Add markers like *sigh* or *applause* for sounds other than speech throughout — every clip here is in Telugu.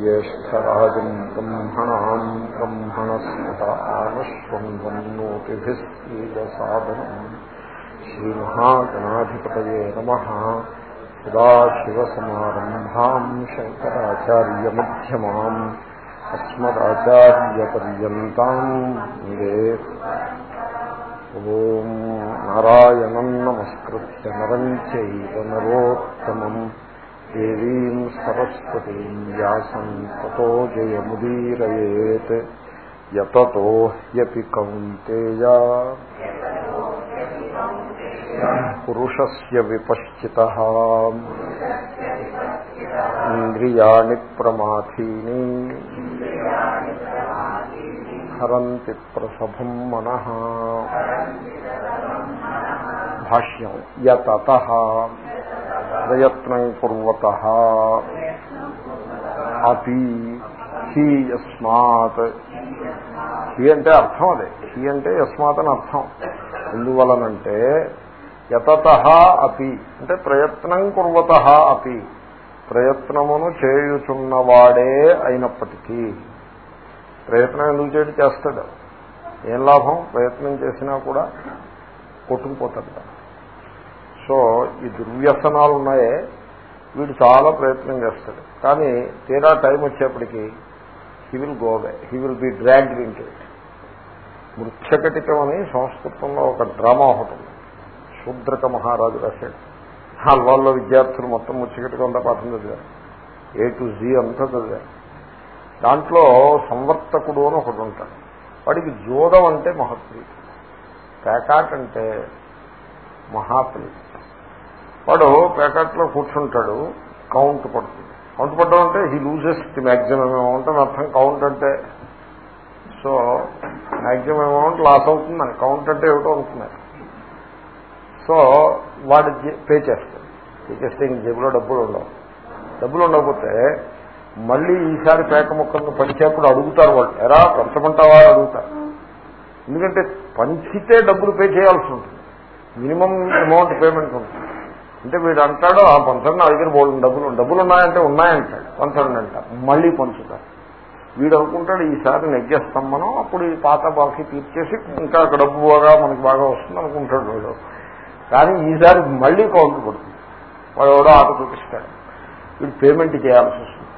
ज्येष्ठराजम् ब्रह्मणाम् ब्रह्मणस्पत आनश्वन्वन्नोतिभिस्तीरसादनम् श्रीमहागणाधिपतये नमः सदाशिवसमारम्भाम् शङ्कराचार्यमध्यमाम् अस्मदाचार्यपर्यन्ताम् वन्दे ॐ नारायणम् नमस्कृत्य नरम् चैव नरोत्तमम् देवीं सरस्वती व्यासं ततो जय जयमुदीरयेत्। यततो यपि कौन्तेया। पुरुषस्य विपश्चितः। इन्द्रियाणि प्रमाथीनि। हरन्ति प्रसभम् मनः। भाष्यम् यततः। ప్రయత్నం కుర్వత. అతి హీ యస్మాత్. హీ అంటే అర్థం అదే. హీ అంటే యస్మాత్ అని అర్థం. ఎందువలనంటే యతత అపి అంటే ప్రయత్నం కుర్వత అపి ప్రయత్నమును చేయుచున్నవాడే అయినప్పటికీ. ప్రయత్నం ఎందుకు చేయడం? చేస్తాడు. ఏం లాభం? ప్రయత్నం చేసినా కూడా కొట్టుకుపోతాడు. సో ఈ దుర్వ్యసనాలు ఉన్నాయే వీడు చాలా ప్రయత్నం చేస్తాడు. కానీ తీరా time వచ్చేప్పటికీ he will go away he will be dragged in it Mrichchhakatikam అని సంస్కృతంలో ఒక డ్రామా ఒకటి ఉంది. శూద్రక మహారాజు రాశాడు. వాళ్ళ విద్యార్థులు మొత్తం ముచ్చకటిగా అంతా పాఠం చదివారు. ఏ టు జీ అంతా చదివారు. దాంట్లో సంవర్తకుడు అని ఒకడు ఉంటాడు. వాడికి జోదం అంటే మహత్ప్రీతి. పేకాట్ అంటే మహాప్రీతి. వాడు పేకాట్లో కూర్చుంటాడు కౌంట్ పడుతుంది. కౌంట్ పడడం అంటే he loses the maximum amount అని అర్థం. కౌంట్ అంటే సో మ్యాక్సిమం అమౌంట్ లాస్ అవుతుందని కౌంట్ అంటే ఏమిటో అనుకున్నారు. సో వాడు పే చేస్తాడు. పే చేస్తే ఇంక జేబులో డబ్బులు ఉండవు. డబ్బులు ఉండకపోతే మళ్ళీ ఈసారి పేక ముక్కలను పంచేప్పుడు అడుగుతారు వాళ్ళు. ఎరా పంచమంటావా అడుగుతారు. ఎందుకంటే పంచితే డబ్బులు పే చేయాల్సి ఉంటుంది. మినిమం అమౌంట్ పేమెంట్ ఉంటుంది. అంటే వీడు అంటాడు ఆ పంచండి నా దగ్గర బోల్డ్ డబ్బులు డబ్బులు ఉన్నాయంటే ఉన్నాయంటాడు పంచండి అంట మళ్ళీ పంచుతాడు. వీడు అనుకుంటాడు ఈసారి నెగ్గేస్తాం మనం అప్పుడు ఈ పాత బాకీ తీర్చేసి ఇంకా డబ్బు బాగా మనకి బాగా వస్తుంది అనుకుంటాడు వీడు. కానీ ఈసారి మళ్ళీ కౌంట్ పడుతుంది వాడు ఎవడో ఆట చూపిస్తాడు. వీడు పేమెంట్ చేయాల్సి వస్తుంది.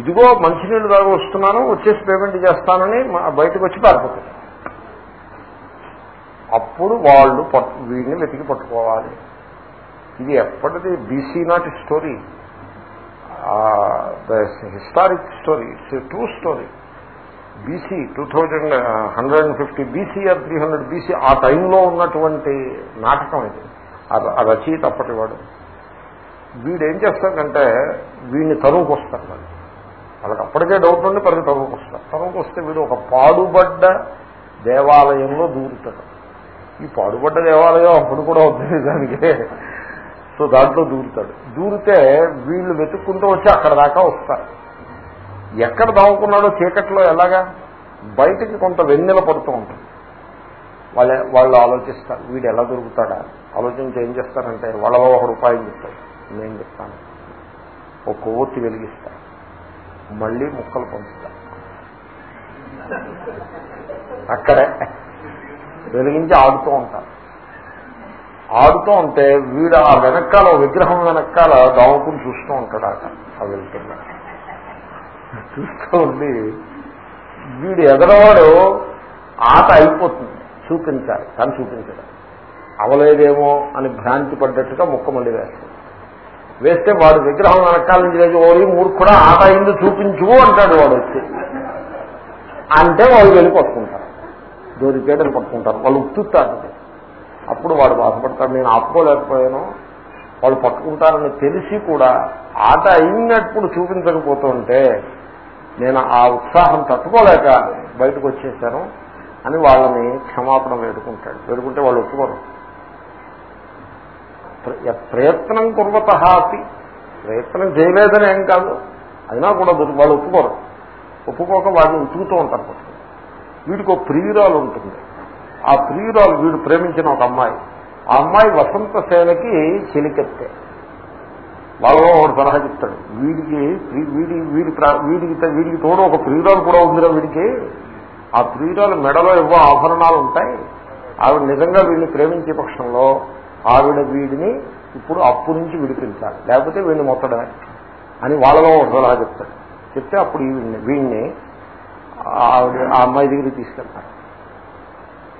ఇదిగో మంచినీళ్ళు దాకా వస్తున్నాను వచ్చేసి పేమెంట్ చేస్తానని బయటకు వచ్చి పారిపోతాడు. అప్పుడు వాళ్ళు పట్టు వీడిని వెతికి పట్టుకోవాలి. ఇది ఎప్పటిది బీసీ నాటి story. Historic story it's true story. BC two thousand hundred and fifty BC or three hundred BC ఆ టైంలో ఉన్నటువంటి నాటకం ఇది. ఆ రచయిత అప్పటివాడు. వీడు ఏం చేస్తాడంటే వీడిని తరువుకు వాళ్ళు వాళ్ళకి అప్పటికే డౌట్ ఉండి పరి తరువుకు వస్తారు తరువుకు వస్తే వీడు ఒక పాడుబడ్డ దేవాలయంలో దూరుతాడు. ఈ పాడుబడ్డ దేవాలయం అప్పుడు కూడా వద్దు దానికి సో దాంట్లో దూరుతాడు. దూరితే వీళ్ళు వెతుక్కుంటూ వచ్చి అక్కడ దాకా వస్తారు. ఎక్కడ దావుకున్నాడో చీకట్లో ఎలాగా? బయటికి కొంత వెన్నెల పడుతూ ఉంటుంది. వాళ్ళ వాళ్ళు ఆలోచిస్తారు వీడు ఎలా దొరుకుతాడా? ఆలోచించి ఏం చేస్తారంటే వాళ్ళలో ఒక రూపాయి చెప్తాడు. నేను చెప్తాను. ఒక కొవ్వొత్తి వెలిగిస్తాను మళ్ళీ ముక్కలు పంచుతారు అక్కడే వెలిగించి ఆడుతూ ఉంటారు ఆడుతూ ఉంటే వీడు ఆ వెనకాల విగ్రహం వెనకాల దాముకుని చూస్తూ ఉంటాడు అక్కడ ఆ వెళ్తున్నా. చూస్తూ ఉండి వీడు ఎదరవాడు ఆట అయిపోతుంది. చూపించాలి కానీ చూపించాలి. అవలేదేమో అని భ్రాంతి పడ్డట్టుగా ముక్క మళ్ళీ వేస్తాడు. వేస్తే వాడు విగ్రహం వెనకాల నుంచి లేదు ఓరి మూర్ఖుడా ఆట అయింది చూపించు అంటాడు వాడు వచ్చి. అంటే వాళ్ళు వెళ్ళి దోరి దొరికేటని పట్టుకుంటారు. వాళ్ళు ఉత్తుతారు అప్పుడు వాడు బాధపడతాడు. నేను ఆపుకోలేకపోయాను. వాళ్ళు పట్టుకుంటారని తెలిసి కూడా ఆట అయినప్పుడు చూపించకపోతుంటే నేను ఆ ఉత్సాహం తట్టుకోలేక బయటకు వచ్చేసాను అని వాళ్ళని క్షమాపణ వేడుకుంటాడు. వేడుకుంటే వాళ్ళు ఒప్పుకోరు. ప్రయత్నం కుర్వత అతి ప్రయత్నం చేయలేదని ఏం కాదు. అయినా కూడా వాళ్ళు ఒప్పుకోరు. ఒప్పుకోక వాడిని ఉతుకుతూ ఉంటారు వీడికి ఒక ప్రియురాలు ఉంటుంది. ఆ ప్రియురాలు వీడు ప్రేమించిన ఒక అమ్మాయి. ఆ అమ్మాయి వసంత సేనకి చెలికెత్తే. వాళ్ళలో ఒకటి సలహా చెప్తాడు వీడికి వీడి వీడి వీడికి వీడికి తోడు ఒక ప్రియురాలు కూడా ఉందిరా వీడికి. ఆ ప్రియురాలు మెడలో ఇవ్వ ఆభరణాలు ఉంటాయి. ఆవిడ నిజంగా వీడిని ప్రేమించే పక్షంలో ఆవిడ వీడిని ఇప్పుడు అప్పు నుంచి విడిపించాలి. లేకపోతే వీడిని మొత్తడమే. అని వాళ్ళలో ఒక సలహా చెప్తాడు. చెప్తే అప్పుడు వీడిని వీడిని ఆవిడ ఆ అమ్మాయి దగ్గరికి తీసుకెళ్తారు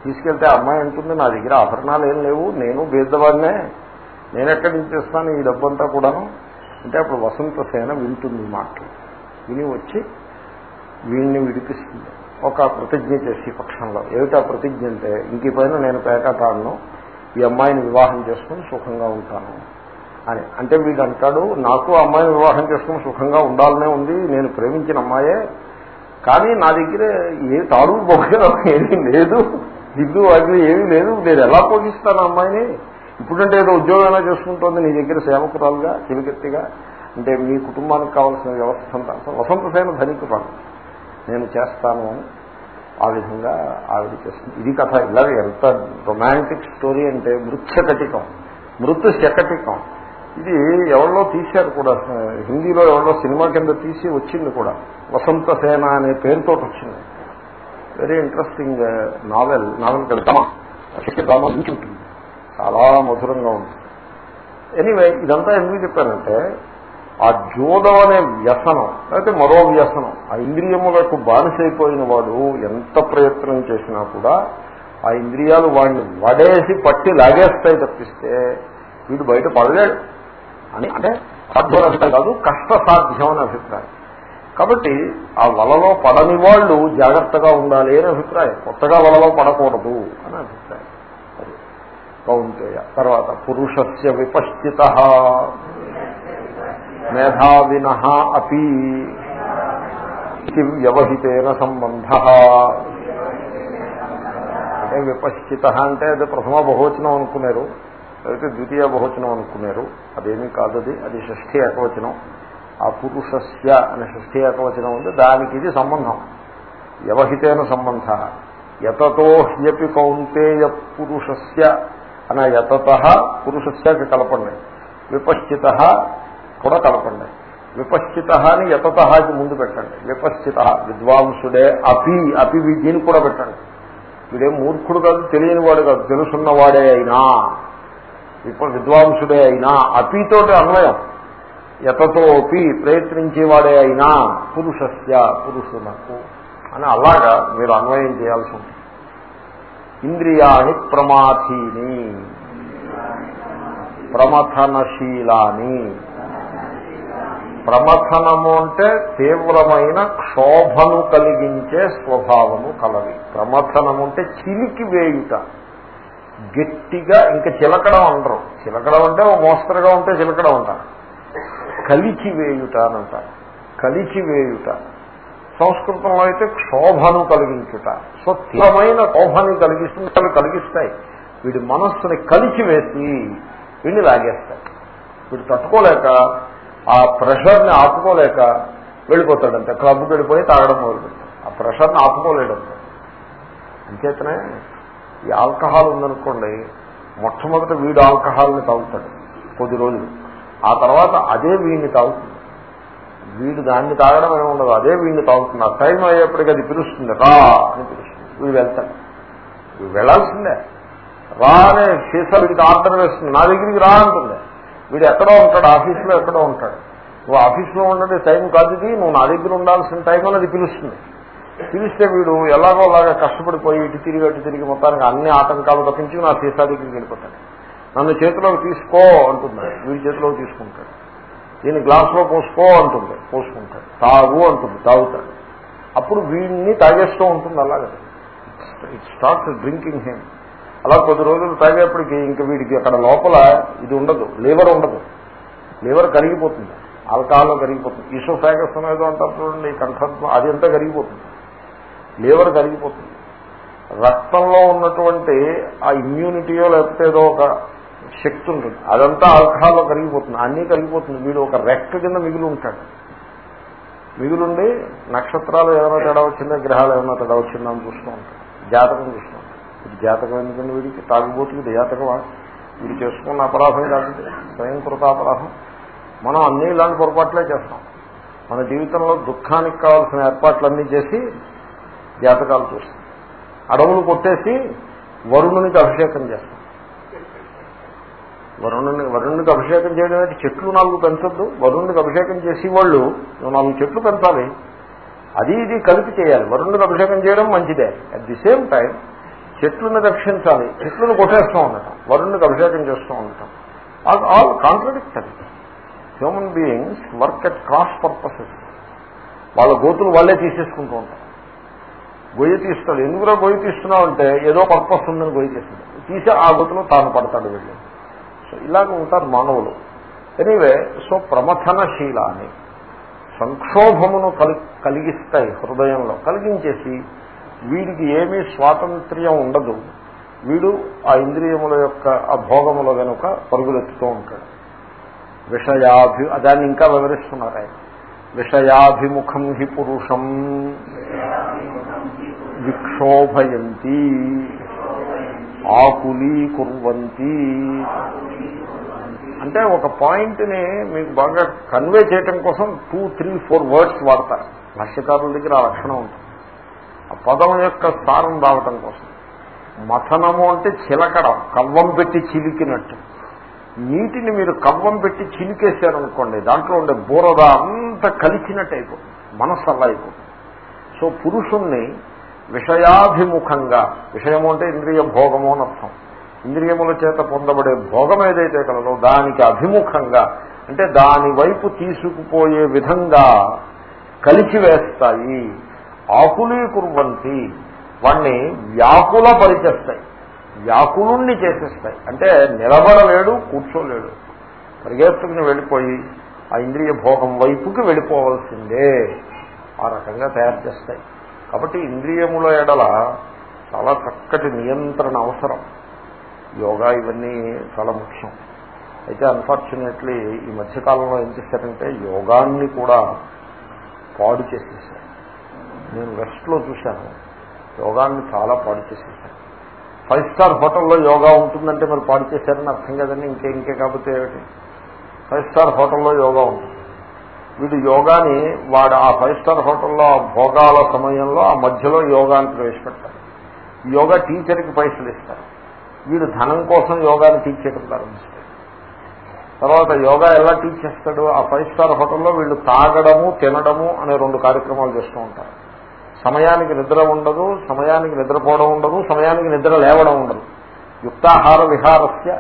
తీసుకెళ్తే అమ్మాయి అంటుంది నా దగ్గర ఆభరణాలు ఏం లేవు నేను బేద్దవాడినే నేను ఎక్కడి నుంచి ఇస్తాను ఈ డబ్బంతా కూడాను? అంటే అప్పుడు వసంత సేన వింటుంది మాట విని వచ్చి వీడిని విడిపిస్తుంది. ఒక ప్రతిజ్ఞ చేసి పక్షంలో. ఏమిటా ప్రతిజ్ఞ అంటే ఇంక పైన నేను పేకాటాడను ఈ అమ్మాయిని వివాహం చేసుకుని సుఖంగా ఉంటాను. అని. అంటే వీడు అంటాడు నాకు అమ్మాయిని వివాహం చేసుకుని సుఖంగా ఉండాలనే ఉంది నేను ప్రేమించిన అమ్మాయే. కానీ నా దగ్గర ఏ తాడు బొగ్గ ఏమీ లేదు. జిడ్డు అది ఏమీ లేదు. నేను ఎలా పోషిస్తాను అమ్మాయిని? ఇప్పుడంటే ఏదో ఉద్యోగం ఎలా చేసుకుంటోంది? నీ దగ్గర సేవకురాలుగా చిలికెత్తిగా అంటే మీ కుటుంబానికి కావాల్సిన వ్యవస్థ అంతా. వసంత సేన ధనికురాలు. నేను చేస్తాను అని ఆ విధంగా ఆవిడ చేస్తుంది. ఇది కథ. ఇలా ఎంత రొమాంటిక్ స్టోరీ అంటే మృత్యకటికం మృతు శకటికం. ఇది ఎవరిలో తీశారు కూడా? హిందీలో ఎవరిలో సినిమా కింద తీసి వచ్చింది కూడా. వసంత సేన అనే పేరుతో వచ్చింది. వెరీ ఇంట్రెస్టింగ్ నావెల్ నావెల్ కడతామా డ్రామా ఉంటుంది. చాలా మధురంగా ఉంటుంది ఎనీవే ఇదంతా ఎందుకు చెప్పానంటే ఆ జోదం అనే వ్యసనం లేకపోతే మరో వ్యసనం ఆ ఇంద్రియములకు బానిసైపోయిన వాడు ఎంత ప్రయత్నం చేసినా కూడా ఆ ఇంద్రియాలు వాడిని వడేసి పట్టి లాగేస్తాయి తప్పిస్తే వీడు బయట పడలేడు. అని అంటే సాధ్యం కాదు కష్ట సాధ్యం అని అభిప్రాయం. కాబట్టి ఆ వలలో పడని వాళ్ళు జాగ్రత్తగా ఉండాలి అని అభిప్రాయం. కొత్తగా వలలో పడకూడదు అని అభిప్రాయం. అది కౌంటేయ తర్వాత పురుషస్య విపశ్చిత. మేధావిన అపి ఇది వ్యవహితేన సంబంధ. అంటే విపశ్చిత అంటే అది ప్రథమ బహువచనం అనుకున్నారు లేకపోతే ద్వితీయ బహువచనం అనుకున్నారు అదేమీ కాదు అది అది షష్ఠీ ఏకవచనం. ఆ పురుషస్య అనే షష్ఠీ ఏకవచనం ఉంది దానికి ఇది సంబంధం. వ్యవహితైన సంబంధ. యతతో హ్యపి కౌంతేయ పురుషస్య అనే యతత పురుషస్యకి కలపండి. విపశ్చిత కూడా కలపండి. విపశ్చిత అని యతతకి ముందు పెట్టండి. విపశ్చిత విద్వాంసుడే అపి అపి దీనికి కూడా పెట్టండి. వీడే మూర్ఖుడు కాదు తెలియని వాడు కాదు తెలుసున్నవాడే అయినా ఇప్పుడు విద్వాంసుడే అయినా అపితోటి అన్వయం. యతతోపి ప్రయత్నించేవాడే అయినా పురుషస్య పురుషులకు అని అలాగా మీరు అన్వయం చేయాల్సి ఉంటుంది. ఇంద్రియాణి ప్రమాథీని ప్రమథనశీలాని. ప్రమథనము అంటే తీవ్రమైన క్షోభను కలిగించే స్వభావము కలవి. ప్రమథనము అంటే చిలికి వేయుట. గట్టిగా ఇంకా చిలకడం అనరు. చిలకడం అంటే ఓ మోస్తరుగా ఉంటే చిలకడం అంటారు. కలిచి వేయుట అని అంటారు కలిచి వేయుట సంస్కృతంలో అయితే క్షోభను కలిగించుట. సో తీవ్రమైన క్షోభని కలిగిస్తుంది కలిగిస్తాయి. వీడి మనస్సుని కలిచివేసి వీడిని లాగేస్తాయి. వీడు తట్టుకోలేక ఆ ప్రెషర్ని ఆపుకోలేక వెళ్ళిపోతాడంతే క్లబ్కి వెళ్ళిపోయి తాగడం మొదలుపెడతాడు. ఆ ప్రెషర్ని ఆపుకోలేడంతే అంచేతనే ఈ ఆల్కహాల్ ఉందనుకోండి మొట్టమొదట వీడు ఆల్కహాల్ని తాగుతాడు. కొద్ది రోజులు. ఆ తర్వాత అదే వీడిని తాగుతుంది. వీడు దాన్ని తాగడం ఏమి ఉండదు. అదే వీడిని తాగుతుంది. ఆ టైం అయ్యేప్పటికీ అది పిలుస్తుంది. రా అని పిలుస్తుంది. వీడు వెళ్తాడు. వీడు వెళ్ళాల్సిందే రా అనే సీసా వీడికి ఆర్డర్ వేస్తుంది. నా దగ్గరికి రా అంటుంది. వీడు ఎక్కడో ఉంటాడు. ఆఫీస్లో ఎక్కడో ఉంటాడు. నువ్వు ఆఫీస్లో ఉండే టైం కాదు ఇది. నువ్వు నా దగ్గర ఉండాల్సిన టైం అనేది పిలుస్తుంది. పిలిస్తే వీడు ఎలాగో అలాగా కష్టపడిపోయి ఇటు తిరిగి అటు తిరిగి మొత్తానికి అన్ని ఆటంకాలు తప్పించి నా సీసా దగ్గరికి వెళ్ళిపోతాడు. నన్ను చేతిలోకి తీసుకో అంటుంది వీడి చేతిలోకి తీసుకుంటాడు. దీన్ని గ్లాసులో పోసుకో అంటుంది. పోసుకుంటాడు. తాగు అంటుంది. తాగుతాడు. అప్పుడు వీడిని తాగేస్తూ ఉంటుంది అలాగే. ఇట్ స్టార్ట్ డ్రింకింగ్ హేమ్ అలా కొద్ది రోజులు తాగేప్పటికి ఇంక వీడికి అక్కడ లోపల ఇది ఉండదు. లివర్ ఉండదు. లివర్ కరిగిపోతుంది. ఆల్కహాల్లో కరిగిపోతుంది. ఈసోఫాగస్ అనేది అంటారు చూడండి కంఠత్వం అది అంతా కరిగిపోతుంది. లివర్ కరిగిపోతుంది. రక్తంలో ఉన్నటువంటి ఆ ఇమ్యూనిటీయో లేకపోతే ఏదో ఒక శక్తి ఉంటుంది. అదంతా ఆల్కహాల్లో కలిగిపోతుంది అన్నీ కలిగిపోతుంది వీడు ఒక రెక్క కింద మిగిలి ఉంటాడు. మిగులుండి నక్షత్రాలు ఏమైనా తేడా వచ్చిందా? గ్రహాలు ఏమైనా తేడా వచ్చిందా అని చూస్తూ ఉంటాడు. జాతకం చూస్తూ ఉంటాడు. ఇది జాతకం ఎందుకంటే వీడికి? తాగుబోతుకి జాతకమా? వీడు చేసుకున్న అపరాధం కాదు స్వయం కృతాపరాధం మనం అన్ని ఇలాంటి పొరపాట్లే చేస్తాం. మన జీవితంలో దుఃఖానికి కావాల్సిన ఏర్పాట్లన్నీ చేసి జాతకాలు చూస్తాం. అడవులు కొట్టేసి వరుణునికి అభిషేకం చేస్తాం. వరుణుని వరుణునికి అభిషేకం చేయడం అంటే చెట్లు నాలుగు పెంచొద్దు. వరుణునికి అభిషేకం చేసి వాళ్ళు నాలుగు చెట్లు పెంచాలి. అది ఇది కలిపి చేయాలి. వరుణునికి అభిషేకం చేయడం మంచిదే. అట్ ది సేమ్ టైం చెట్లను రక్షించాలి. చెట్లను కొట్టేస్తూ ఉండటం వరుణునికి అభిషేకం చేస్తూ ఉండటం. All contradictory human beings work at cross purposes వాళ్ళ గోతులు వాళ్ళే తీసేసుకుంటూ ఉంటారు. గొయ్యి తీస్తాడు ఎందుకురా గొయ్యి తీస్తున్నావు అంటే ఏదో పర్పస్ ఉందని గొయ్యి తీస్తాడు తీసి ఆ గోతులు తాను పడతాడు వెళ్ళి ఇలాగ ఉంటారు మానవులు. ఎనీవే సో ప్రమథనశీల అని సంక్షోభమును కలిగిస్తాయి హృదయంలో. కలిగించేసి వీడికి ఏమీ స్వాతంత్ర్యం ఉండదు. వీడు ఆ ఇంద్రియముల యొక్క ఆ భోగముల వెనుక పరుగులెత్తుతూ ఉంటాడు. విషయాభి దాన్ని ఇంకా వివరిస్తున్నారు ఆయన. విషయాభిముఖం హి పురుషం. విక్షోభయంతి. ఆకులీకుర్వంతి అంటే ఒక పాయింట్ని మీకు బాగా కన్వే చేయటం కోసం టూ త్రీ ఫోర్ వర్డ్స్ వాడతారు. భాష్యకారుల దగ్గర ఆ లక్షణం ఉంటుంది. ఆ పదం యొక్క స్థానం రావటం కోసం. మథనము అంటే చిలకడం కవ్వం పెట్టి చిలికినట్టు. నీటిని మీరు కవ్వం పెట్టి చిలికేశారనుకోండి దాంట్లో ఉండే బూరద అంత కలిచినట్టు అయిపోతుంది మనస్సు అలా అయిపోతుంది. సో పురుషుణ్ణి విషయాభిముఖంగా విషయము అంటే ఇంద్రియ భోగము అర్థం. ఇంద్రియముల చేత పొందబడే భోగం ఏదైతే కలదో దానికి అభిముఖంగా అంటే దాని వైపు తీసుకుపోయే విధంగా కలిసి వేస్తాయి ఆకులీకుర్వంతి వాణ్ణి వ్యాకుల పరిచేస్తాయి వ్యాకులుణ్ణి చేసేస్తాయి. అంటే నిలబడలేడు కూర్చోలేడు. పరిగెత్తుకుని వెళ్ళిపోయి ఆ ఇంద్రియ భోగం వైపుకి వెళ్ళిపోవలసిందే. ఆ రకంగా తయారు చేస్తాయి. కాబట్టి ఇంద్రియముల ఎడల చాలా చక్కటి నియంత్రణ అవసరం. యోగా ఇవన్నీ చాలా ముఖ్యం. అయితే అన్ఫార్చునేట్లీ ఈ మధ్యకాలంలో ఏం చేశారంటే యోగాన్ని కూడా పాడు చేసేసారు. నేను వెస్ట్లో చూశాను. యోగాన్ని చాలా పాడు చేసేసారు. ఫైవ్ స్టార్ హోటల్లో యోగా ఉంటుందంటే మరి పాడు చేశారని అర్థం కదండి ఇంకే ఇంకే కాకపోతే ఏమిటి? ఫైవ్ స్టార్ హోటల్లో యోగా ఉంటుంది. వీడు యోగాని వాడు ఆ ఫైవ్ స్టార్ హోటల్లో భోగాల సమయంలో ఆ మధ్యలో యోగాన్ని ప్రవేశపెడతారు యోగా టీచర్కి పైసలు ఇస్తారు. వీడు ధనం కోసం యోగాని టీచ్ చేయడం ప్రారంభిస్తాడు. తర్వాత యోగా ఎలా టీచ్ చేస్తాడు? ఆ ఫైవ్ స్టార్ హోటల్లో వీళ్ళు తాగడము తినడము అనే రెండు కార్యక్రమాలు చేస్తూ ఉంటారు. సమయానికి నిద్ర ఉండదు సమయానికి నిద్రపోవడం ఉండదు సమయానికి నిద్ర లేవడం ఉండదు. యుక్తాహార విహారస్య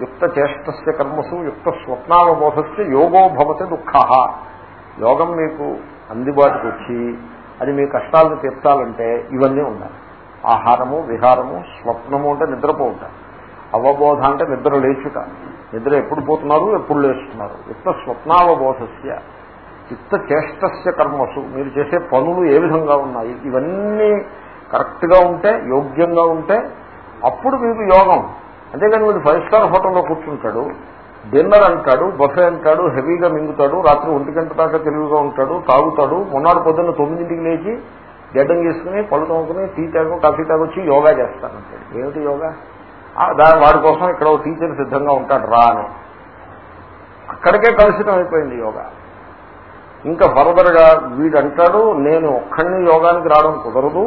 యుక్త చేష్టస్య కర్మసు యుక్త స్వప్నావబోధస్య యోగో భవతి దుఃఖ. యోగం మీకు అందుబాటుకు వచ్చి అది మీ కష్టాలను తీర్చాలంటే ఇవన్నీ ఉండాలి. ఆహారము విహారము స్వప్నము అంటే నిద్రపోవుట. అవబోధ అంటే నిద్ర లేచుట. నిద్ర ఎప్పుడు పోతున్నారు ఎప్పుడు లేస్తున్నారు. యుక్త స్వప్నావబోధస్య యుక్త చేష్టస్య కర్మసు. మీరు చేసే పనులు ఏ విధంగా ఉన్నాయి ఇవన్నీ కరెక్ట్గా ఉంటే యోగ్యంగా ఉంటే అప్పుడు మీకు యోగం. అంతేగాని వీడు ఫైవ్ స్టార్ హోటల్లో కూర్చుంటాడు డిన్నర్ అంటాడు బఫే అంటాడు హెవీగా మింగుతాడు రాత్రి ఒంటి గంట దాకా తెలివిగా ఉంటాడు తాగుతాడు మొన్నటి పొద్దున్న తొమ్మిదింటికి లేచి గడ్డం చేసుకుని పళ్ళు తోముకుని టీ తాగు కాఫీ తాగొచ్చి యోగా చేస్తానంటాడు. ఏమిటి యోగా? దాని వాడి కోసం ఇక్కడ ఒక టీచర్ సిద్ధంగా ఉంటాడు రా అని. అక్కడికే కలుషితం అయిపోయింది యోగా. ఇంకా ఫర్దర్గా వీడంటాడు నేను ఒక్కడిని యోగానికి రావడం కుదరదు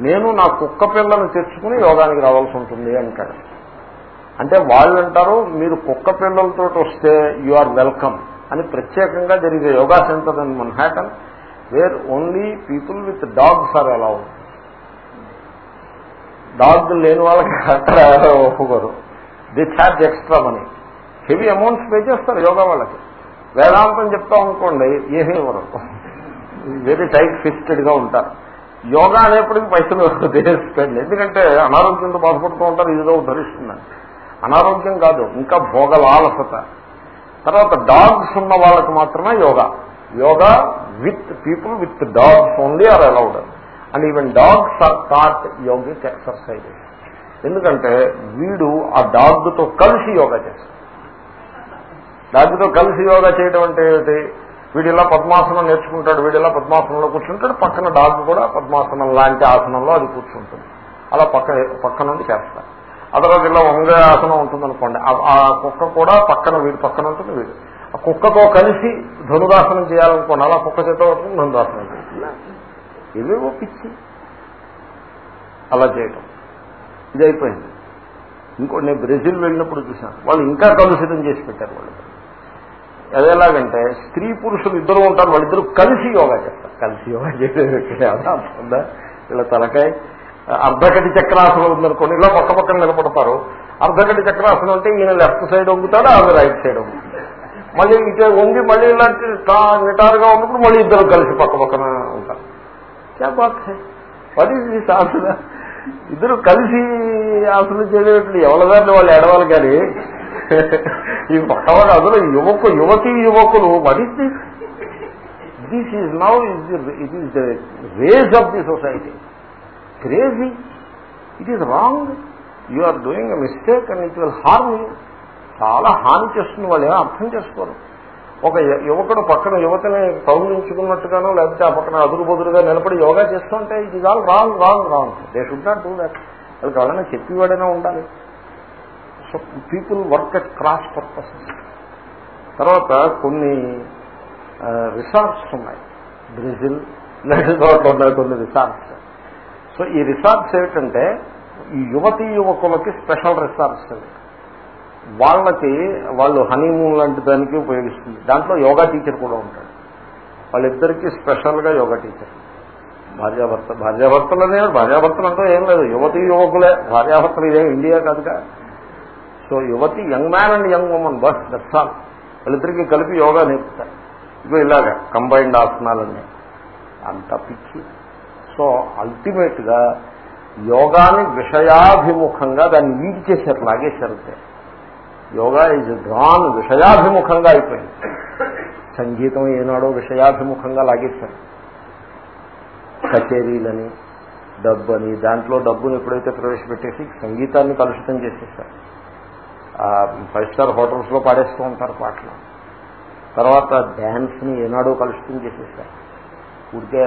నేను నా కుక్క పిల్లను తెచ్చుకుని యోగానికి రావాల్సి ఉంటుంది అంటాడు. అంటే వాళ్ళు అంటారు మీరు కుక్క పిల్లలతో వస్తే యు ఆర్ వెల్కమ్ అని ప్రత్యేకంగా జరిగే yoga center in Manhattan where only people with dogs are allowed dog లేని వాళ్ళకి అక్కడ ఒప్పుకోరు. The charge extra money heavy amounts pay చేస్తారు యోగా వాళ్ళకి. వేదాంతం చెప్తా అనుకోండి ఏమీ ఇవ్వరు. వెరీ టైట్ ఫిక్స్డ్గా ఉంటారు. యోగా అనేప్పటికీ పైసలు *laughs* దేశండి ఎందుకంటే అనారోగ్యంతో బాధపడుతూ ఉంటారు ఇదిలో ధరిస్తుందండి అనారోగ్యం కాదు ఇంకా భోగలాలసత. తర్వాత డాగ్స్ ఉన్న వాళ్ళకి మాత్రమే yoga. Yoga with people with dogs only are allowed. And even dogs are taught yogic exercises ఎందుకంటే వీడు ఆ డాగ్తో కలిసి యోగా చేస్తాడు. డాగ్తో కలిసి యోగా చేయడం అంటే ఏమిటి? వీడిలా పద్మాసనం నేర్చుకుంటాడు వీడిలా పద్మాసనంలో కూర్చుంటాడు పక్కన డాగ్ కూడా పద్మాసనం లాంటి ఆసనంలో అది కూర్చుంటుంది. అలా పక్క పక్క నుండి చేస్తాడు. ఆ తర్వాత ఇలా వంగే ఆసనం ఉంటుంది అనుకోండి ఆ కుక్క కూడా పక్కన వీడు పక్కన ఉంటుంది వీడు. ఆ కుక్కతో కలిసి ధనుదాసనం చేయాలనుకోండి. అలా కుక్క చేత పట్టుకుని ధనుదాసనం చేయాలి. ఏవేవో పిచ్చి. అలా చేయటం. ఇది అయిపోయింది. ఇంకోటి నేను బ్రెజిల్ వెళ్ళినప్పుడు చూశాను. వాళ్ళు ఇంకా కలుషితం చేసి పెట్టారు వాళ్ళు. అదేలాగంటే స్త్రీ పురుషులు ఇద్దరు ఉంటారు వాళ్ళిద్దరు కలిసి యోగా చేస్తారు. కలిసి యోగా చేసేది అర్థందా ఇలా తలకాయ అర్ధకటి చక్రాసనం ఉందనుకోండి ఇలా పక్క పక్కన నిలబడతారు. అర్ధకటి చక్రాసనం అంటే ఈయన లెఫ్ట్ సైడ్ వంగుతాడు ఆమె రైట్ సైడ్ వంగుతాడు. మళ్ళీ ఇటే వంగి మళ్ళీ ఇలాంటి నిటారుగా ఉన్నప్పుడు మళ్ళీ ఇద్దరు కలిసి పక్క పక్కన ఉంటారు. What is this asana? ఇద్దరు కలిసి ఆసనం చేయలేట్లు ఎవరిదాన్ని వాళ్ళు ఏడవాలి కానీ ఈ పక్కవాడు అందులో యువకు యువతి యువకులు what is this this is now it is the rage of the society crazy it is wrong you are doing a mistake and it will harm you చాలా హాని చేస్తుంది. వాళ్ళు ఏమో అర్థం చేసుకోరు. ఒక యువకుడు పక్కన యువతని కౌలించుకున్నట్టుగానో లేకపోతే ఆ పక్కన అదురు బదురుగా నిలబడి యోగా చేస్తుంటే ఇది is all wrong wrong wrong they should not do that వాళ్ళకి ఎవరైనా చెప్పేవాడైనా ఉండాలి. So people work at cross purpose తర్వాత కొన్ని రిసార్ట్స్ ఉన్నాయి. బ్రెజిల్ ఇలాంటి చోట్ల ఉన్నాయి కొన్ని రిసార్ట్స్ సో ఈ రిసార్ట్స్ ఏమిటంటే ఈ యువతీ యువకులకి స్పెషల్ రిసార్ట్స్ అండి. వాళ్ళకి వాళ్ళు హనీమూన్ లాంటి దానికి ఉపయోగిస్తుంది. దాంట్లో యోగా టీచర్ కూడా ఉంటాడు. వాళ్ళిద్దరికీ స్పెషల్గా యోగా టీచర్ భార్యాభర్త భార్యాభర్తలు అనే భార్యాభర్తలు అంటూ ఏం లేదు. యువతి యువకులే. భార్యాభర్తలు ఇదే ఇండియా కాదుగా. సో యువతి young man and young women bus that's all వాళ్ళిద్దరికీ కలిపి యోగా నేర్పుతారు. ఇగో ఇలాగా కంబైన్డ్ ఆసనాలన్నీ. అంత పిచ్చి. సో అల్టిమేట్గా యోగాని విషయాభిముఖంగా దాన్ని లీడ్ చేశారు లాగేశారు యోగా ఈజ్ డ్రాన్ విషయాభిముఖంగా అయిపోయింది. సంగీతం ఏనాడో విషయాభిముఖంగా లాగేశారు. కచేరీలని డబ్బు అని దాంట్లో డబ్బును ఎప్పుడైతే ప్రవేశపెట్టేసి సంగీతాన్ని కలుషితం చేసేసారు ఫైవ్ స్టార్ హోటల్స్లో పాడేస్తూ ఉంటారు పాటలు. తర్వాత డ్యాన్స్ని ఏనాడో కలుషితం చేసేసారు ఊరికే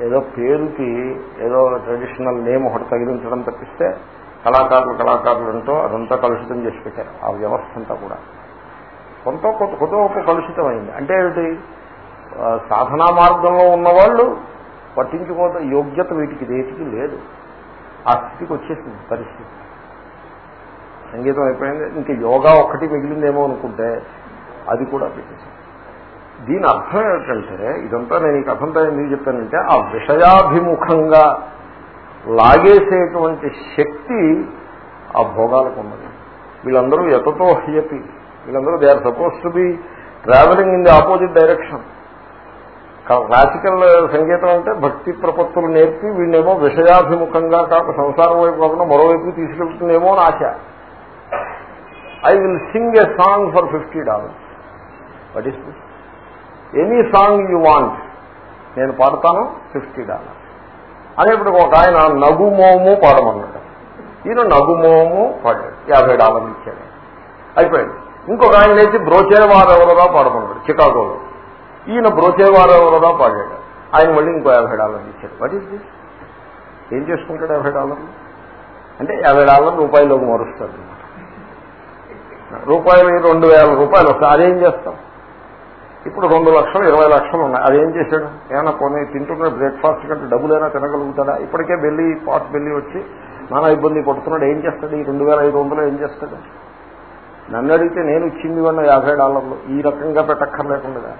ఏదో పేరుకి ఏదో ట్రెడిషనల్ నేమ్ ఒకటి తగిలించడం తప్పిస్తే కళాకారులు కళాకారులు అంటూ అదంతా కలుషితం చేసి పెట్టారు. ఆ వ్యవస్థ అంతా కూడా. కొంత కొంత కొత్త ఒక కలుషితం అయింది అంటే ఏమిటి సాధనా మార్గంలో ఉన్నవాళ్ళు పట్టించుకోత యోగ్యత వీటికి దేటికి లేదు. ఆ స్థితికి వచ్చేసింది పరిస్థితి. సంగీతం అయిపోయింది. ఇంకా యోగా ఒక్కటి మిగిలిందేమో అనుకుంటే అది కూడా పెట్టేసింది దీని అర్థం ఏమిటంటే ఇదంతా నేను ఈ కథంతా ఎందుకు చెప్తానంటే ఆ విషయాభిముఖంగా లాగేసేటువంటి శక్తి ఆ భోగాలకు ఉన్నది. వీళ్ళందరూ ఎతతో హయతి. వీళ్ళందరూ they are suppose to be travelling in the opposite direction. Classical సంగీతం అంటే భక్తి ప్రపత్తులు నేర్పి వీళ్ళేమో విషయాభిముఖంగా కాక సంసారం వైపు కాకుండా మరోవైపు తీసుకెళ్తుందేమో అని ఆశ. I will sing a song for fifty dollars what is this any song you want. నేను పాడతాను ఫిఫ్టీ డాలర్ అనేప్పుడు ఒక ఆయన నగుమోము పాడమన్నాడు. ఈయన నగుమోము పాడాడు. యాభై డాలర్లు ఇచ్చాడు. అయిపోయింది. ఇంకొక ఆయన లేచి బ్రోచేవారెవరదా పాడమన్నాడు చికాగోలో. ఈయన బ్రోచేవారెవరదా పాడాడు. ఆయన మళ్ళీ ఇంకో యాభై డాలర్లు ఇచ్చాడు. వాట్ ఈస్ దిస్ ఏం చేసుకుంటాడు యాభై డాలర్లు? అంటే యాభై డాలర్లు రూపాయలు మారుస్తాడు. రూపాయలు రెండు వేల రూపాయలు వస్తాయి. అదేం చేస్తాం? ఇప్పుడు రెండు లక్షలు ఇరవై లక్షలు ఉన్నాయి. అదేం చేశాడు? ఏమైనా కొన్ని తింటున్న బ్రేక్ఫాస్ట్ కంటే డబ్బులైనా తినగలుగుతాడా? ఇప్పటికే వెళ్ళి పాట్ వెళ్ళి వచ్చి నానా ఇబ్బంది పడుతున్నాడు. ఏం చేస్తాడు? ఈ రెండు వేల ఐదు వందలు ఏం చేస్తాడు? నన్ను అడిగితే నేను ఇచ్చింది వన్న యాభై డాలర్లు. ఈ రకంగా పెట్టక్కర్లేకుండా.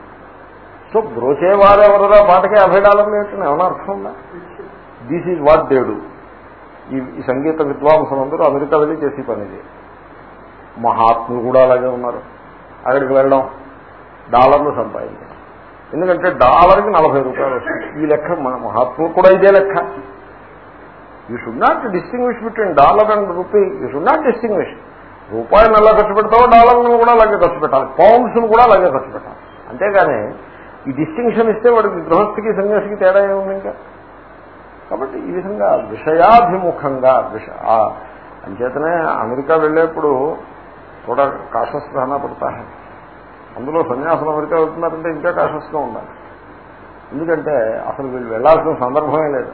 సో బ్రోచేవారెవరదా పాటకి యాభై డాలర్లు ఏంటని ఏమైనా అర్థం ఉందా? దిస్ ఈజ్ వాట్ దేడు ఈ సంగీత విద్వాంసులందరూ అమెరికా వెళ్ళి చేసే పనిది. మహాత్ములు కూడా అలాగే ఉన్నారు. అక్కడికి వెళ్ళడం. డాలర్లు సంపాదించారు. ఎందుకంటే డాలర్కి నలభై రూపాయలు వస్తుంది ఈ లెక్క మన మహాత్ములు కూడా ఇదే లెక్క. You should not distinguish between dollar and rupee you should not distinguish రూపాయలు ఎలా ఖర్చు పెడతావో డాలర్లను కూడా అలాగే ఖర్చు పెట్టాలి. పౌండ్స్ను కూడా అలాగే ఖర్చు పెట్టాలి. అంతేగాని ఈ డిస్టింక్షన్ ఇస్తే వాడికి గృహస్థికి సన్యాసికి తేడా ఏముంది ఇంకా? కాబట్టి ఈ విధంగా విషయాభిముఖంగా విష అంచేతనే అమెరికా వెళ్ళేప్పుడు కూడా కాషస్థాన పడతా అందులో సన్యాసులు అమెరికా వెళ్తున్నారంటే ఇంకా కాషస్గా ఉండాలి. ఎందుకంటే అసలు వీళ్ళు వెళ్ళాల్సిన సందర్భమే లేదు.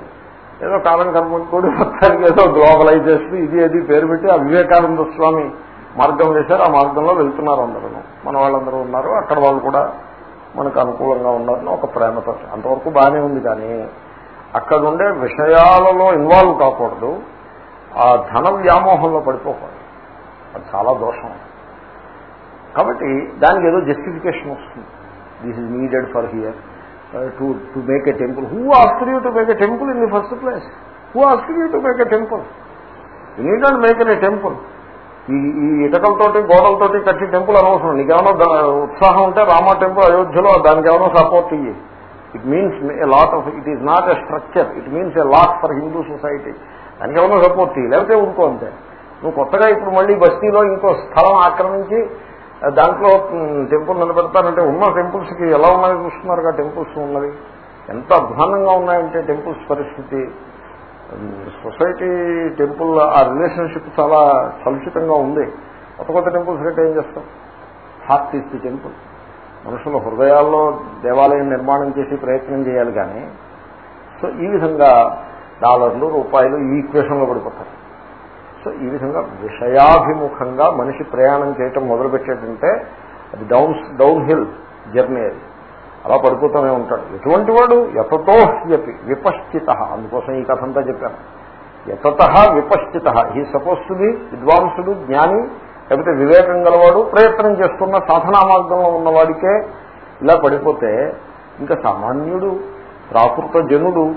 ఏదో కాలం కర్మకుడు మొత్తానికి ఏదో గ్లోబలైజేషన్ ఇది అది పేరు పెట్టి ఆ వివేకానంద స్వామి మార్గం వేశారు. ఆ మార్గంలో వెళ్తున్నారు అందరూ. మన వాళ్ళందరూ ఉన్నారు. అక్కడ వాళ్ళు కూడా మనకు అనుకూలంగా ఉన్నారని ఒక ప్రేమతో అంతవరకు బాగానే ఉంది కానీ అక్కడ ఉండే విషయాలలో ఇన్వాల్వ్ కాకూడదు. ఆ ధన వ్యామోహంలో పడిపోకూడదు. అది చాలా దోషం. కాబట్టి దానికి ఏదో జస్టిఫికేషన్ వస్తుంది. This is needed for here to to make a temple who asked you to make a temple in the first place who asked you to make a temple you need not make an a temple ఈ ఈ ఇటకలతోటి గోడలతోటి కట్టి టెంపుల్ అనవసరం. నీకేమన్నా ఉత్సాహం ఉంటే రామ టెంపుల్ అయోధ్యలో దానికి ఏమైనా సపోర్ట్ ఇయ్యి. It means a lot of it is not a structure it means a lot for Hindu society దానికి ఏమైనా సపోర్ట్ ఇయ్యి. లేకపోతే ఊరుకో అంతే. నువ్వు కొత్తగా ఇప్పుడు మళ్ళీ బస్తీలో ఇంకో స్థలం ఆక్రమించి దాంట్లో టెంపుల్ నిలబెడతానంటే ఉన్న టెంపుల్స్కి ఎలా ఉన్నాయో చూస్తున్నారుగా టెంపుల్స్ ఉన్నవి? ఎంత అధ్వానంగా ఉన్నాయంటే టెంపుల్స్ పరిస్థితి. సొసైటీ టెంపుల్ ఆ రిలేషన్షిప్ చాలా కలుషితంగా ఉంది. కొత్త కొత్త టెంపుల్స్ కంటే ఏం చేస్తాం? Heart is the temple. మనుషుల హృదయాల్లో దేవాలయం నిర్మాణం చేసి ప్రయత్నం చేయాలి కానీ సో ఈ విధంగా డాలర్లు రూపాయలు ఈ ఈక్వేషన్లో పడిపోతారు సో ఈ విధంగా విషయాభిముఖంగా మనిషి ప్రయాణం చేయటం మొదలుపెట్టేటంటే అది డౌన్ డౌన్ హిల్ జర్నీ అది. అలా పడిపోతూనే ఉంటాడు. ఎటువంటి వాడు? ఎతతో హ్యపి విపశ్చిత. అందుకోసం ఈ కథ అంతా చెప్పాను. ఎతత విపశ్చిత. హీ సపోజ్ టు బి విద్వాంసుడు జ్ఞాని లేకపోతే వివేకం గలవాడు ప్రయత్నం చేస్తున్న సాధనా మార్గంలో ఉన్నవాడికే ఇలా పడిపోతే ఇంకా సామాన్యుడు ప్రాకృత జనుడు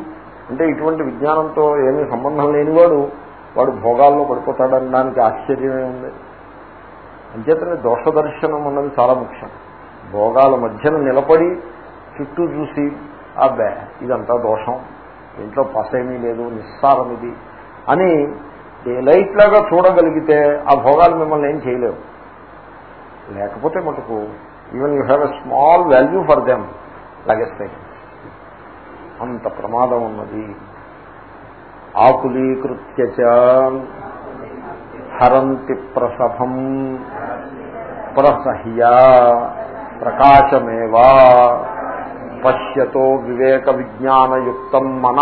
అంటే ఇటువంటి విజ్ఞానంతో ఏమీ సంబంధం లేనివాడు వాడు భోగాల్లో పడిపోతాడనడానికి ఆశ్చర్యమే ఉంది. అంచేతనే దోష దర్శనం అన్నది చాలా ముఖ్యం. భోగాల మధ్యన నిలబడి చుట్టూ చూసి అబ్బే ఇదంతా దోషం. ఇంట్లో పసేమీ లేదు నిస్సారం ఇది అని లైట్ లాగా చూడగలిగితే ఆ భోగాలు మిమ్మల్ని ఏం చేయలేవు. లేకపోతే మటుకు even you have a small value for them లాగేస్తాయి అంత ప్రమాదం ఉన్నది. ఆకులీకృత్య హరంతి ప్రసభం. ప్రసహ్యా. ప్రకాశమేవా. పశ్యతో వివేక విజ్ఞానయుక్తం మన.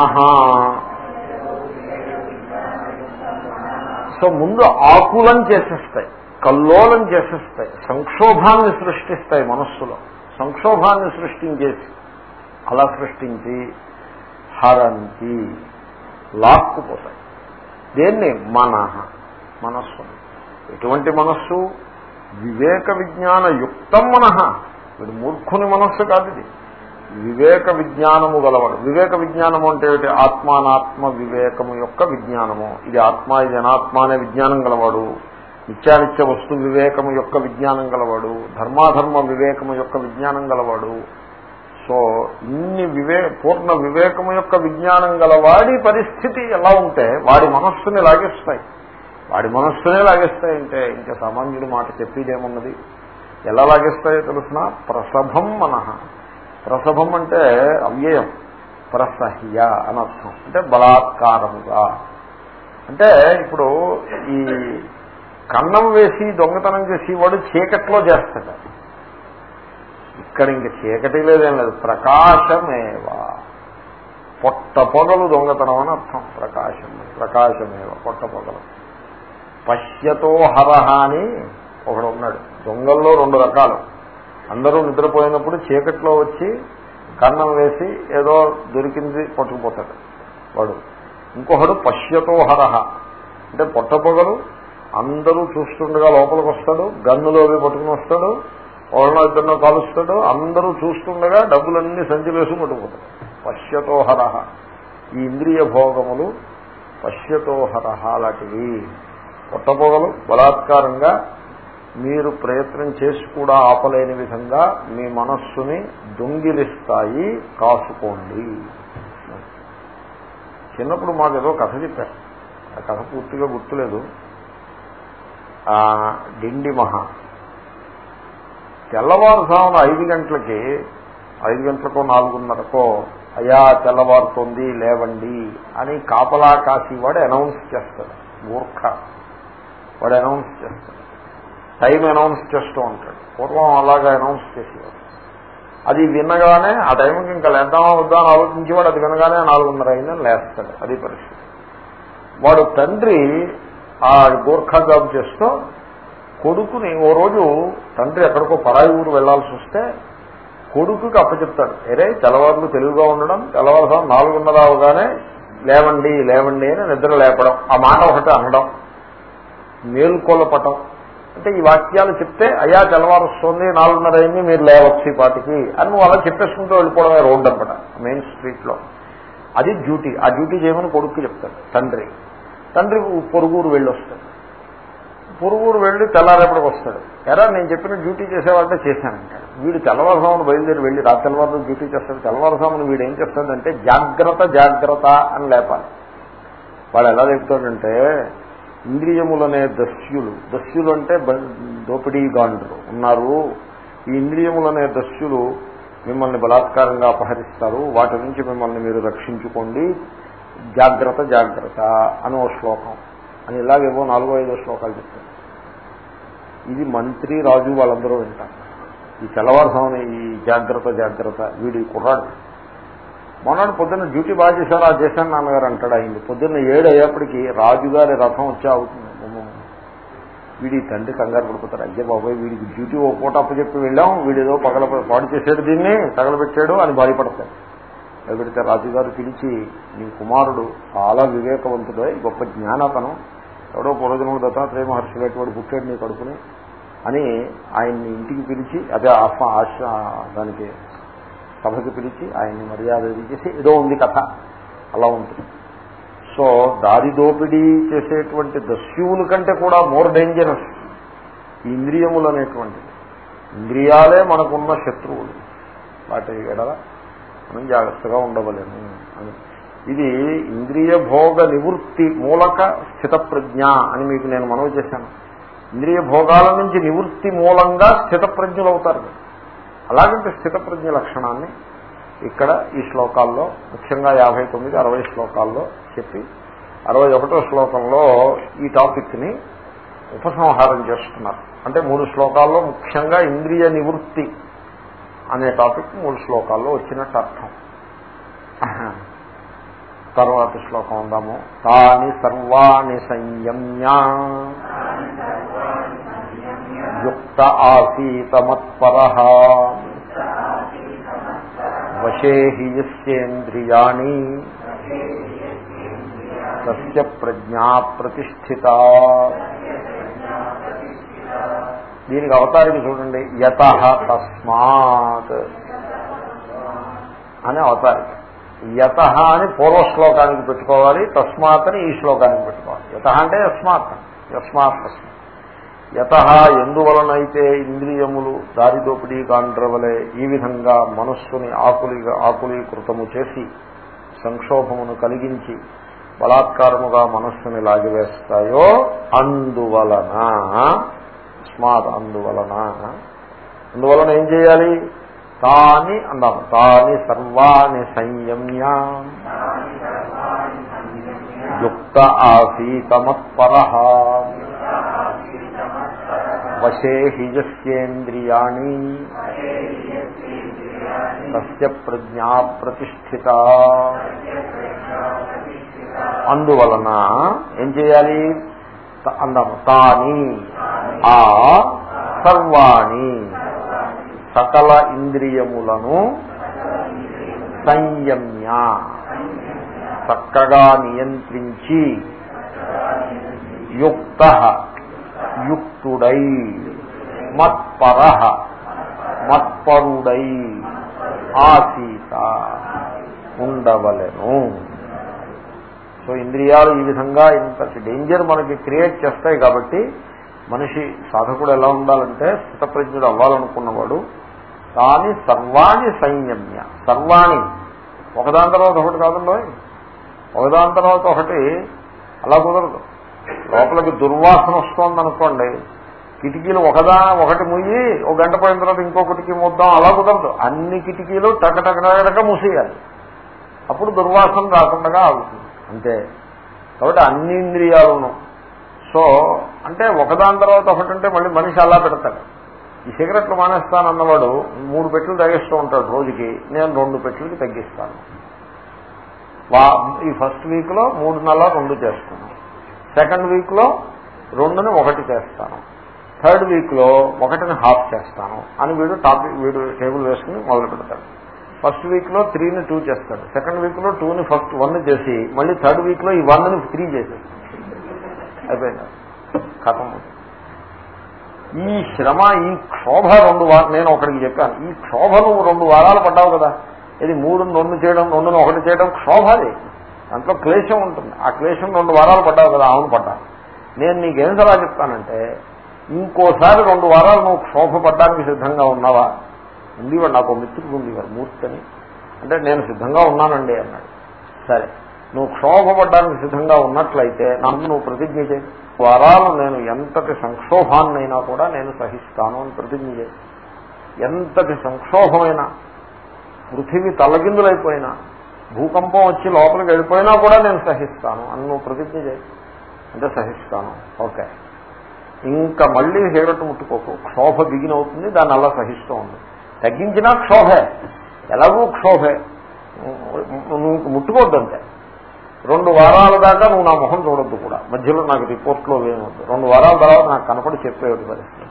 సో ముందు ఆకులం చేసేస్తాయి కల్లోలం చేసేస్తాయి సంక్షోభాన్ని సృష్టిస్తాయి మనస్సులో. సంక్షోభాన్ని సృష్టించేసి అలా సృష్టించి హరంతి. లాక్కుపోతాయి. దేన్ని? మనహ మనస్సు ఎటువంటి మనస్సు? వివేక విజ్ఞాన యుక్తం మనః. వీడు మూర్ఖుని మనస్సు కాదు ఇది. వివేక విజ్ఞానము గలవాడు. వివేక విజ్ఞానము అంటే ఏమిటి? ఆత్మానాత్మ వివేకము యొక్క విజ్ఞానము. ఇది ఆత్మ ఇది అనాత్మ అనే విజ్ఞానం గలవాడు. నిత్యానిత్య వస్తు వివేకము యొక్క విజ్ఞానం గలవాడు. ధర్మాధర్మ వివేకము యొక్క విజ్ఞానం గలవాడు. సో ఇన్ని వివే పూర్ణ వివేకం యొక్క విజ్ఞానం గల వాడి పరిస్థితి ఎలా ఉంటే వాడి మనస్సుని లాగేస్తాయి. వాడి మనస్సునే లాగేస్తాయంటే ఇంకా సామాన్యుడు మాట చెప్పేదేమున్నది? ఎలా లాగేస్తాయో తెలుసిన? ప్రసభం మనః. ప్రసభం అంటే అవ్యయం. ప్రసహ్య అనర్థం అంటే బలాత్కారముగా. అంటే ఇప్పుడు ఈ కన్నం వేసి దొంగతనం చేసి వాడు చీకట్లో చేస్తాడు. ఇక్కడ ఇంక చీకటి లేదేం లేదు. ప్రకాశమేవా. పొట్ట పొగలు దొంగతనం అని అర్థం. ప్రకాశం ప్రకాశమేవ పొట్ట పొగలు. పశ్యతో హరహ అని ఒకడు ఉన్నాడు. దొంగల్లో రెండు రకాలు. అందరూ నిద్రపోయినప్పుడు చీకట్లో వచ్చి కన్నం వేసి ఏదో దొరికింది పట్టుకుపోతాడు వాడు. ఇంకొకడు పశ్యతో హరహ. అంటే పొట్ట పొగలు అందరూ చూస్తుండగా లోపలికి వస్తాడు గన్నులోవి పట్టుకుని వస్తాడు ఒకళ్ళ ఇద్దరినో కాలుస్తాడు అందరూ చూస్తుండగా డబ్బులన్నీ సంచి వేసి పట్టుకుపోతాడు పశ్యతోహర. ఈ ఇంద్రియ భోగములు పశ్యతోహర లాంటివి. పొట్టపొగలు బలాత్కారంగా మీరు ప్రయత్నం చేసి కూడా ఆపలేని విధంగా మీ మనస్సుని దొంగిలిస్తాయి. కాసుకోండి. చిన్నప్పుడు మాకు ఏదో కథ చెప్పారు. ఆ కథ పూర్తిగా గుర్తులేదు. డిండి మహా తెల్లవారుజామున ఐదు గంటలకి ఐదు గంటలకో నాలుగున్నరకో అయా తెల్లవారుతోంది లేవండి అని కాపలా కాసి వాడు అనౌన్స్ చేస్తాడు. మూర్ఖ. వాడు అనౌన్స్ చేస్తాడు. టైం అనౌన్స్ చేస్తూ ఉంటాడు. పూర్వం అలాగా అనౌన్స్ చేసేవాడు. అది వినగానే ఆ టైంకి ఇంకా లేద్దామా వద్దా అని ఆలోచించేవాడు అది వినగానే నాలుగున్నర అయిందని లేస్తాడు. అది పరిస్థితి. వాడు తండ్రి ఆ గోర్ఖా జాబ్ చేస్తూ కొడుకుని ఓ రోజు తండ్రి ఎక్కడికో పరాయి ఊరు వెళ్ళాల్సి వస్తే కొడుకుకి అప్పచెప్తాడు. అరే తెల్లవారులు తెలుగుగా ఉండడం తెల్లవారు నాలుగున్నర అవగానే లేవండి లేవండి అని నిద్ర లేపడం. ఆ మాట ఒకటి అనడం. మేల్కొలపటం. అంటే ఈ వాక్యాలు చెప్తే అయ్యా తెల్లవారుస్తుంది నాలుగున్నర అయింది మీరు లేవచ్చు ఈ పాటికి అని నువ్వు అలా చెప్పేసుకుంటూ వెళ్ళిపోవడమే రోడ్డు అనమాట మెయిన్ స్ట్రీట్లో అది డ్యూటీ. ఆ డ్యూటీ చేయమని కొడుకు చెప్తాడు తండ్రి. తండ్రి పొరుగురు వెళ్ళొస్తాడు. వస్తాడు వెళ్ళి తెల్లారేపటికి వస్తాడు. ఎరా నేను చెప్పిన డ్యూటీ చేసేవాళ్ళంటే చేశానంటాడు వీడు తెల్లవారుసామును బయలుదేరి వెళ్ళి రాత్రి తెల్లవారు డ్యూటీ చేస్తాడు. తెల్లవారుసామును వీడు ఏం చేస్తాడంటే జాగ్రత్త జాగ్రత్త అని లేపాలి. వాడు ఎలా చెప్తాడంటే ఇంద్రియములనే దస్యులు. దస్యులు అంటే దోపిడీగాండ్రు ఉన్నారు. ఈ ఇంద్రియములనే దస్యులు మిమ్మల్ని బలాత్కారంగా అపహరిస్తారు. వాటి నుంచి మిమ్మల్ని మీరు రక్షించుకోండి. జాగ్రత్త జాగ్రత్త అని శ్లోకం. అని ఇలాగేవో నాలుగో ఐదో శ్లోకాలు చెప్తారు. ఇది మంత్రి రాజు వాళ్ళందరూ వింటారు. ఈ తెల్లవారుసం ఈ జాగ్రత్త జాగ్రత్త వీడి కుర్రాడు. మొన్నటి పొద్దున్న డ్యూటీ బాగా చేశారు ఆ చేశాను నాన్నగారు అంటాడు అయింది పొద్దున్న ఏడు అయ్యేప్పటికీ రాజుగారి రథం వచ్చే అవుతుంది వీడి తండ్రి కంగారు పడిపోతారు అయ్యే బాబాయ్ వీడికి డ్యూటీ ఓ పూట అప్పచెప్పి వెళ్ళాం వీడేదో పగల పాడు చేసాడు దీన్ని తగలబెట్టాడు అని బాధపడతాడు నిలబెడితే రాజుగారు పిలిచి నీ కుమారుడు చాలా వివేకవంతుడే గొప్ప జ్ఞానతనం ఎవడో పూర్వజనుడు దత్తాత్రేయ మహర్షి వాడు పుట్టాడు నీ కడుపుని అని ఆయన్ని ఇంటికి పిలిచి అదే ఆశ దానికి సభకి పిలిచి ఆయన్ని మర్యాద చేసి ఏదో ఉంది కథ. అలా ఉంటుంది. సో దారి దోపిడీ చేసేటువంటి దస్యువుల కంటే కూడా మోర్ డేంజరస్ ఇంద్రియములు అనేటువంటిది. ఇంద్రియాలే మనకున్న శత్రువులు. వాటి ఎడల మనం జాగ్రత్తగా ఉండవలేము అని. ఇది ఇంద్రియ భోగ నివృత్తి మూలక స్థిత ప్రజ్ఞ అని మీకు నేను మనవి చేశాను. ఇంద్రియ భోగాల నుంచి నివృత్తి మూలంగా స్థిత ప్రజ్ఞలు అవుతారు. అలాగంటే స్థిత ప్రజ్ఞ లక్షణాన్ని ఇక్కడ ఈ శ్లోకాల్లో ముఖ్యంగా యాభై తొమ్మిది అరవై శ్లోకాల్లో చెప్పి అరవై ఒకటో శ్లోకంలో ఈ టాపిక్ని ఉపసంహారం చేస్తున్నారు. అంటే మూడు శ్లోకాల్లో ముఖ్యంగా ఇంద్రియ నివృత్తి అనే టాపిక్ మూడు శ్లోకాల్లో వచ్చినట్టు అర్థం. తర్వాత శ్లోకం ఉందాము. తాని సర్వాణి సంయమ్యా. యుక్త ఆసీతమత్పర. వశే యస్యేంద్రియాణి. తస్య ప్రజ్ఞా ప్రతిష్ఠిత. దీనికి అవతారికి చూడండి. యత తస్మాత్. అనే అవతారికి. యత అని పూర్వ శ్లోకానికి పెట్టుకోవాలి తస్మాత్ అని ఈ శ్లోకానికి పెట్టుకోవాలి. యత అంటే యస్మాత్ యస్మాత్ యత ఎందువలనైతే ఇంద్రియములు దారిదోపిడీ కాండ్రవలే ఈ విధంగా మనస్సుని ఆకులిగా ఆకులీకృతము చేసి సంక్షోభమును కలిగించి బలాత్కారముగా మనస్సుని లాగివేస్తాయో అందువలన స్మాత్ అందువలన. అందువలన ఏం చేయాలి? తాని అందాము తాని సర్వాణి సంయమ్య. యుక్త ఆసీతమత్పర. వశే హిజస్యేంద్రియాణి తస్య ప్రజ్ఞా ప్రతిష్ఠిత. అందువలన ఏం చేయాలి? అందాము తాని. ఆ సర్వాణి. సకల ఇంద్రియములను సంయమ్య. చక్కగా నియంత్రించి యుక్త యుక్తుడై మత్పర మత్పరుడై ఆసీత ఉండవలెను. సో ఇంద్రియాలు ఈ విధంగా ఇంతటి డేంజర్ మనకి క్రియేట్ చేస్తాయి కాబట్టి మనిషి సాధకుడు ఎలా ఉండాలంటే స్థితప్రజ్ఞుడు అవ్వాలనుకున్నవాడు తాని సర్వాణి సంయమ్య. సర్వాణి. ఒకదాని తర్వాత ఒకటి కాదంలో ఒకదాని తర్వాత ఒకటి అలా కుదరదు. లోపలికి దుర్వాసన వస్తోందనుకోండి కిటికీలు ఒకదా ఒకటి ముయ్యి ఒక గంట పోయిన తర్వాత ఇంకొకటికి ముద్దాం అలా కుదరదు. అన్ని కిటికీలు టకటకటక మూసేయాలి. అప్పుడు దుర్వాసన రాకుండా ఆగుతుంది. అంతే. కాబట్టి అన్ని ఇంద్రియాలను. సో అంటే ఒకదాని తర్వాత ఒకటి అంటే మళ్ళీ మనిషి అలా పెడతాడు. ఈ సిగరెట్లు మానేస్తానన్నవాడు మూడు పెట్లు తగ్గిస్తూ ఉంటాడు రోజుకి నేను రెండు పెట్లకి తగ్గిస్తాను. ఈ ఫస్ట్ వీక్లో మూడు నెలల రెండు చేస్తాను. సెకండ్ వీక్లో రెండుని ఒకటి చేస్తాను. థర్డ్ వీక్లో ఒకటిని హాఫ్ చేస్తాను అని వీడు టాపిక్ వీడు టేబుల్ వేసుకుని మొదలు పెడతాడు. ఫస్ట్ వీక్లో త్రీని టూ చేస్తాడు. సెకండ్ వీక్లో టూని ఫస్ట్ వన్ చేసి మళ్ళీ థర్డ్ వీక్లో ఈ వన్ని త్రీ చేసేస్తాడు. అయిపోయింది? కథం. ఈ శ్రమ ఈ క్షోభ రెండు వారాలు నేను ఒకటికి చెప్పాను. ఈ క్షోభ నువ్వు రెండు వారాలు పడ్డావు కదా. ఇది మూడు రెండు చేయడం రెండును ఒకటి చేయడం క్షోభ అది దాంట్లో క్లేశం ఉంటుంది. ఆ క్లేశం రెండు వారాలు పడ్డావు కదా అవును పడ్డా. నేను నీకేం సలహా చెప్తానంటే ఇంకోసారి రెండు వారాలు నువ్వు క్షోభ పడ్డానికి సిద్ధంగా ఉన్నావా? ఉండేవాడు నాకు మిత్రుడు ఉండేవాడు మూర్తి అని. అంటే నేను సిద్ధంగా ఉన్నానండి అన్నాడు. సరే. నువ్వు క్షోభపడ్డానికి సిద్ధంగా ఉన్నట్లయితే నన్ను నువ్వు ప్రతిజ్ఞ చేయి. వారాలు నేను ఎంతటి సంక్షోభాన్నైనా కూడా నేను సహిస్తాను అని ప్రతిజ్ఞ. చేయి ఎంతటి సంక్షోభమైనా పృథివీ తలగిందులైపోయినా భూకంపం వచ్చి లోపలికి వెళ్ళిపోయినా కూడా నేను సహిస్తాను అని నువ్వు ప్రతిజ్ఞ చేయి. అంటే సహిస్తాను. ఓకే. ఇంకా మళ్ళీ హేరట్టు ముట్టుకోకు. క్షోభ బిగినవుతుంది దాన్ని అలా సహిస్తూ ఉంది తగ్గించినా క్షోభే. ఎలాగూ క్షోభే. నువ్వు ముట్టుకోవద్దంతే. రెండు వారాల దాకా నువ్వు నా మొహం చూడొద్దు కూడా. మధ్యలో నాకు రిపోర్ట్లో వేయవద్దు రెండు వారాల తర్వాత నాకు కనపడి చెప్పేవాడు పరిస్థితి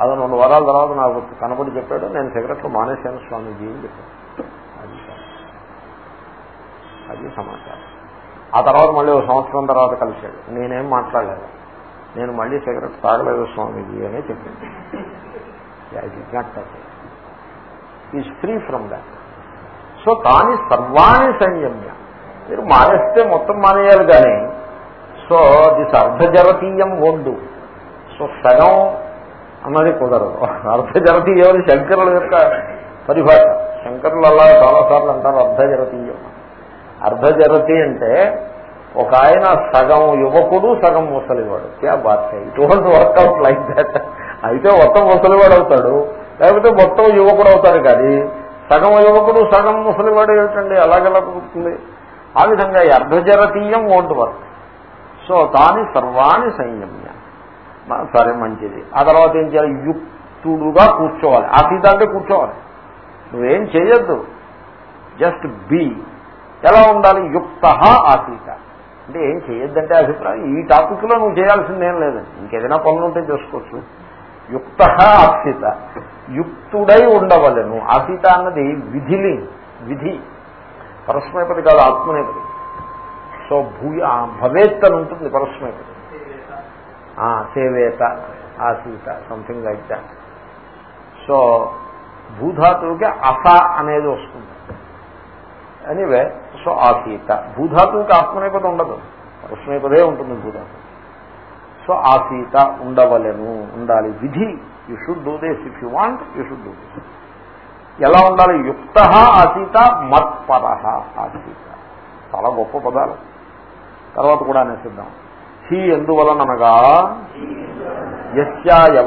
అది రెండు వారాల తర్వాత నాకు కనపడి చెప్పాడు. నేను సిగరెట్లు మానేశాను స్వామీజీ అని చెప్పాను అది అది సమాచారం. ఆ తర్వాత మళ్ళీ ఒక సంవత్సరం తర్వాత కలిశాడు. నేనేం మాట్లాడలేదు. నేను మళ్ళీ సిగరెట్ తాగలేదు స్వామీజీ అనే చెప్పింది is free from that so తాని సర్వాణి సంయమ్య. మీరు మానేస్తే మొత్తం మానేయాలి కానీ సో దిస్ అర్ధజరతీయం వండు సో సగం అన్నది కుదరదు. అర్ధజరతీయం అని శంకరుల యొక్క పరిభాష. శంకరులు అలా చాలాసార్లు అంటారు అర్ధజరతీయం అర్ధజరతి అంటే ఒక ఆయన సగం యువకుడు సగం ముసలివాడు. క్యా bath it was workout like that అయితే మొత్తం ముసలివాడు అవుతాడు. లేకపోతే మొత్తం యువకుడు అవుతాడు కానీ సగం యువకుడు సగం ముసలివాడు ఏమిటండి? అలాగెలా కుదురుతుంది? ఆ విధంగా ఈ అర్ధజరతీయం ఓంట్ వర్క్. సో తాని సర్వాణి సంయమ్య. సరే మంచిది. ఆ తర్వాత ఏం చేయాలి? యుక్తుడుగా కూర్చోవాలి. అతీత అంటే కూర్చోవాలి. నువ్వేం చేయొద్దు. Just be. ఎలా ఉండాలి? యుక్త ఆసీత. అంటే ఏం చేయొద్దంటే అభిప్రాయం. ఈ టాపిక్లో నువ్వు చేయాల్సిందేం లేదండి. ఇంకేదైనా పనులు ఉంటే చేసుకోవచ్చు. యుక్త ఆసీత. యుక్తుడై ఉండవలను. ఆసీత అన్నది విధిలింగ్ విధి. పరస్మైపది కాదు ఆత్మనేపది సో భూయ భవేత్ అని ఉంటుంది పరస్మైపది సేవేత ఆసీత సంథింగ్ లైక్ దాట్ సో భూధాతువుకి అస అనేది వస్తుంది ఎనీవే సో ఆసీత భూధాతువుకి ఆత్మనేపద ఉండదు పరస్మైపదే ఉంటుంది భూధాతు సో ఆసీత ఉండవలెను ఉండాలి విధి you should do this if you want you should do this ఎలా ఉండాలి? యుక్త ఆసీత మత్పర ఆసీత చాలా గొప్ప పదాలు. తర్వాత కూడా అనేసిద్దాం. హీ ఎందువలనగా యస్యా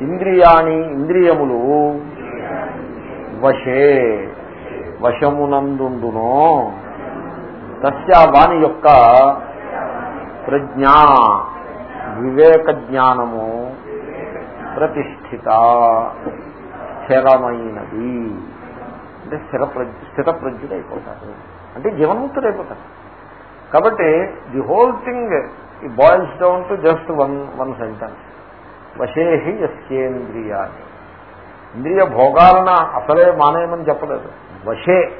ఇంద్రియాణి ఇంద్రియములు వశే వశమునందుండునో. తస్యా వాణి యొక్క ప్రజ్ఞా వివేక జ్ఞానము ప్రతిష్ఠిత. స్థిరమైనది అంటే స్థిర స్థిత ప్రజ్ఞుడైపోతాడు. అంటే జీవన్ముక్తుడైపోతాడు. కాబట్టి ది హోల్ థింగ్ ఈ boils down to just one one sentence. వశేహి యస్యేంద్రియాన్ని ఇంద్రియ భోగాలన అసలే మానేయమని చెప్పలేదు. వశే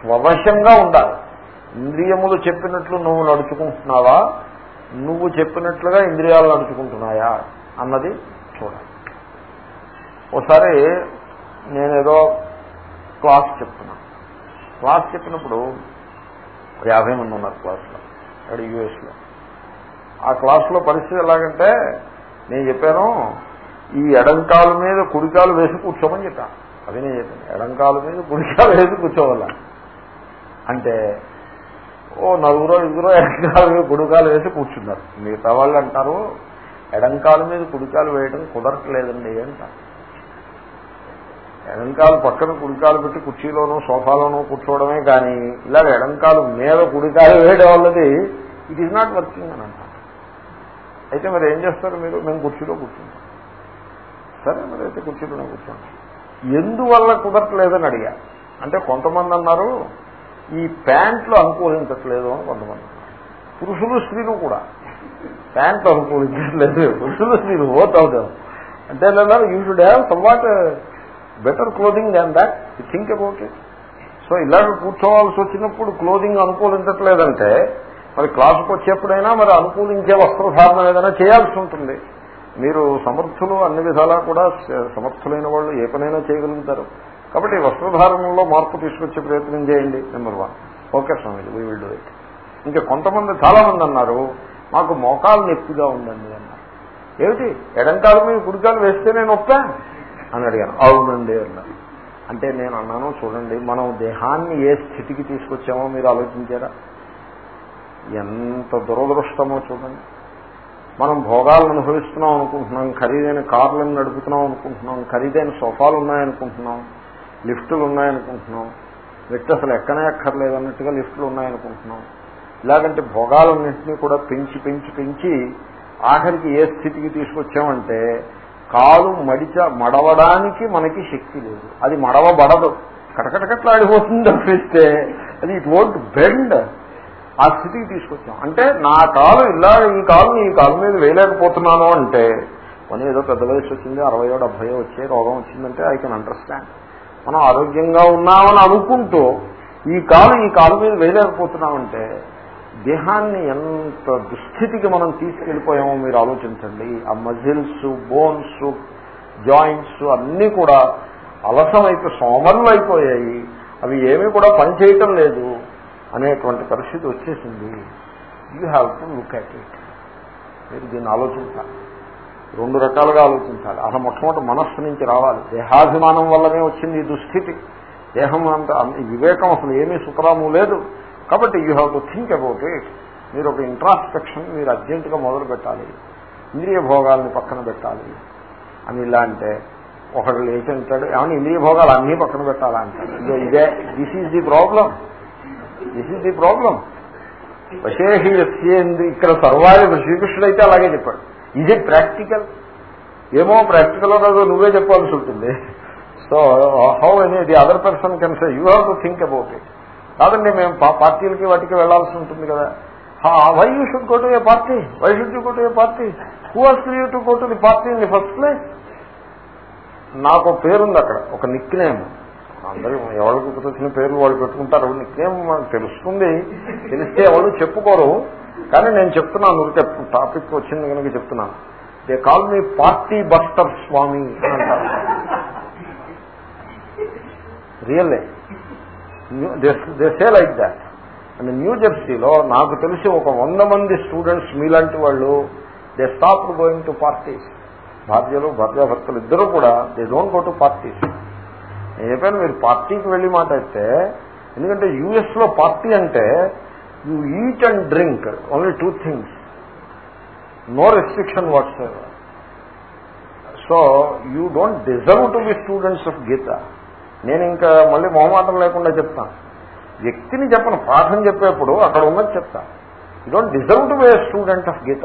స్వవశంగా ఉండాలి. ఇంద్రియములు చెప్పినట్లు నువ్వు నడుచుకుంటున్నావా? నువ్వు చెప్పినట్లుగా ఇంద్రియాలు నడుచుకుంటున్నాయా? అన్నది చూడాలి. ఒకసారి నేనేదో క్లాస్ చెప్తున్నా. క్లాస్ చెప్పినప్పుడు యాభై మంది ఉన్నారు క్లాస్లో అక్కడ యూఎస్లో. ఆ క్లాస్లో పరిస్థితి ఎలాగంటే నేను చెప్పాను ఈ ఎడంకాలు మీద కుడికాలు వేసి కూర్చోమని చెప్పాను అది నేను చెప్పాను ఎడంకాలు మీద కుడికాలు వేసి కూర్చోవాలా. అంటే ఓ నలుగురో ఇద్దరు ఎడంకాలు మీద కుడికాలు వేసి కూర్చున్నారు. మిగతా వాళ్ళు అంటారు ఎడంకాలు మీద కుడికాలు వేయడం కుదరట్లేదండి అంటారు. ఎడంకాలు పక్కన కుడికాలు పెట్టి కుర్చీలోనూ సోఫాలోనూ కూర్చోవడమే కానీ ఇలాగ ఎడంకాలు మీద కుడికాలు వేయడం వల్లది ఇట్ ఈజ్ నాట్ వర్కింగ్ అని అంటారు. అయితే మరి ఏం చేస్తారు మీరు? మేము కుర్చీలో కూర్చుంటాం. సరే మరి అయితే కుర్చీలోనే కూర్చోండి. ఎందువల్ల కుదరట్లేదని అడిగా. అంటే కొంతమంది అన్నారు ఈ ప్యాంట్లు అనుకూలించట్లేదు అని కొంతమంది పురుషులు స్త్రీలు కూడా. ప్యాంట్లు అనుకూలించట్లేదు. స్త్రీలు ఓట్ అవుతారు అంటే లేదా you should have somewhat better clothing than that you think about it so ఇలాగ కూర్చోవాల్సి వచ్చినప్పుడు క్లోదింగ్ అనుకూలించట్లేదంటే మరి క్లాసుకు వచ్చేప్పుడైనా మరి అనుకూలించే వస్త్రధారణ ఏదైనా చేయాల్సి ఉంటుంది. మీరు సమర్థులు అన్ని విధాలా కూడా సమర్థులైన వాళ్ళు ఏ పనైనా చేయగలుగుతారు. కాబట్టి వస్త్రధారణలో మార్పు తీసుకొచ్చే ప్రయత్నం చేయండి number one okay Swami we will do it ఇంకా కొంతమంది చాలా మంది అన్నారు మాకు మోకాలు నొప్పిగా ఉందండి అన్నారు. ఏమిటి? ఎడంకాలు మీద గుడికాలు వేస్తే నేను నొప్పా? అని అడిగాను. అవునండి అన్నారు అంటే నేను అన్నాను చూడండి మనం దేహాన్ని ఏ స్థితికి తీసుకొచ్చామో మీరు ఆలోచించారా? ఎంత దురదృష్టమో చూడండి. మనం భోగాలను అనుభవిస్తున్నాం అనుకుంటున్నాం ఖరీదైన కార్లను నడుపుతున్నాం అనుకుంటున్నాం ఖరీదైన సోఫాలు ఉన్నాయనుకుంటున్నాం లిఫ్టులు ఉన్నాయనుకుంటున్నాం లిఫ్ట్ అసలు ఎక్కనే ఎక్కర్లేదు అన్నట్టుగా లిఫ్టులు ఉన్నాయనుకుంటున్నాం. ఇలాగంటే భోగాలన్నింటినీ కూడా పెంచి పెంచి పెంచి ఆఖరికి ఏ స్థితికి తీసుకొచ్చామంటే కాలు మడిచ మడవడానికి మనకి శక్తి లేదు. అది మడవబడదు. కటకటకట్లాడిపోతుంది తప్పిస్తే అది ఇట్ వోంట్ బెండ్ ఆ స్థితికి తీసుకొచ్చాం. అంటే నా కాలు ఇలా ఈ కాలు ఈ కాలు మీద వేయలేకపోతున్నాను అంటే పని ఏదో పెద్ద వయసు వచ్చింది అరవై ఏడు డెబ్బై వచ్చే రోగం వచ్చిందంటే ఐ కెన్ అండర్స్టాండ్ మనం ఆరోగ్యంగా ఉన్నామని అనుకుంటూ ఈ కాలు ఈ కాలు మీద వేయలేకపోతున్నామంటే దేహాన్ని ఎంత దుస్థితికి మనం తీసుకెళ్ళిపోయామో మీరు ఆలోచించండి. ఆ మజిల్స్ బోన్స్ జాయింట్స్ అన్నీ కూడా అలసమైతే సోమరులు అయిపోయాయి అవి ఏమీ కూడా పనిచేయటం లేదు అనేటువంటి పరిస్థితి వచ్చేసింది. You have to look at it మీరు దీన్ని ఆలోచించాలి. రెండు రకాలుగా ఆలోచించాలి. అసలు మొట్టమొదటి మనస్సు నుంచి రావాలి. దేహాభిమానం వల్లనే వచ్చింది ఈ దుస్థితి. దేహం అంత వివేకం అసలు ఏమీ సుఖరాము లేదు. కాబట్టి you have to think about it మీరు ఒక ఇంట్రాస్పెక్షన్ మీరు అర్జెంటుగా మొదలు పెట్టాలి. ఇంద్రియ భోగాల్ని పక్కన పెట్టాలి. అని ఇలా అంటే ఒకడు లేచి అంటాడు ఏమన్నా ఇంద్రియ భోగాలు అన్నీ పక్కన పెట్టాలా? అంటాడు. ఇదే ఇదే this is the problem this is the problem వశేషి ఇక్కడ సర్వాయ శ్రీకృష్ణుడు అయితే అలాగే చెప్పాడు. ఇది ప్రాక్టికల్ ఏమో ప్రాక్టికల్ కాదు నువ్వే చెప్పాల్సి ఉంటుంది. So how any the other person can say you have to think about it కాదండి మేము పార్టీలకి వాటికి వెళ్ళాల్సి ఉంటుంది కదా. Why you should go to a party why should you go to a party who has you to go to the party in the first place నాకు పేరుంది అక్కడ ఒక నిక్ నేమ్ అందరూ ఎవరికి వచ్చిన పేర్లు వాళ్ళు పెట్టుకుంటారు నిక్ నేమ్ తెలుస్తుంది. తెలిస్తే ఎవరు చెప్పుకోరు. కానీ నేను చెప్తున్నాను ఊరికే టాపిక్ వచ్చింది కనుక చెప్తున్నాను. They call me party buster Swami అని అంటారు. Really they say like that and New జెర్సీలో నాకు తెలిసి ఒక వంద మంది స్టూడెంట్స్ మీలాంటి వాళ్ళు they stop going to parties భార్యలు భార్యాభర్తలు ఇద్దరు కూడా they don't go to parties నేను చెప్పాను మీరు పార్టీకి వెళ్ళి మాట అయితే ఎందుకంటే యూఎస్లో పార్టీ అంటే you eat and drink only two things no restriction what's so you don't deserve to be students of Gita నేను ఇంకా మళ్ళీ మొహమాటం లేకుండా చెప్తాను వ్యక్తిని చెప్పను పాఠం చెప్పేప్పుడు అక్కడ ఉన్నది చెప్తాను you don't deserve to be student of Gita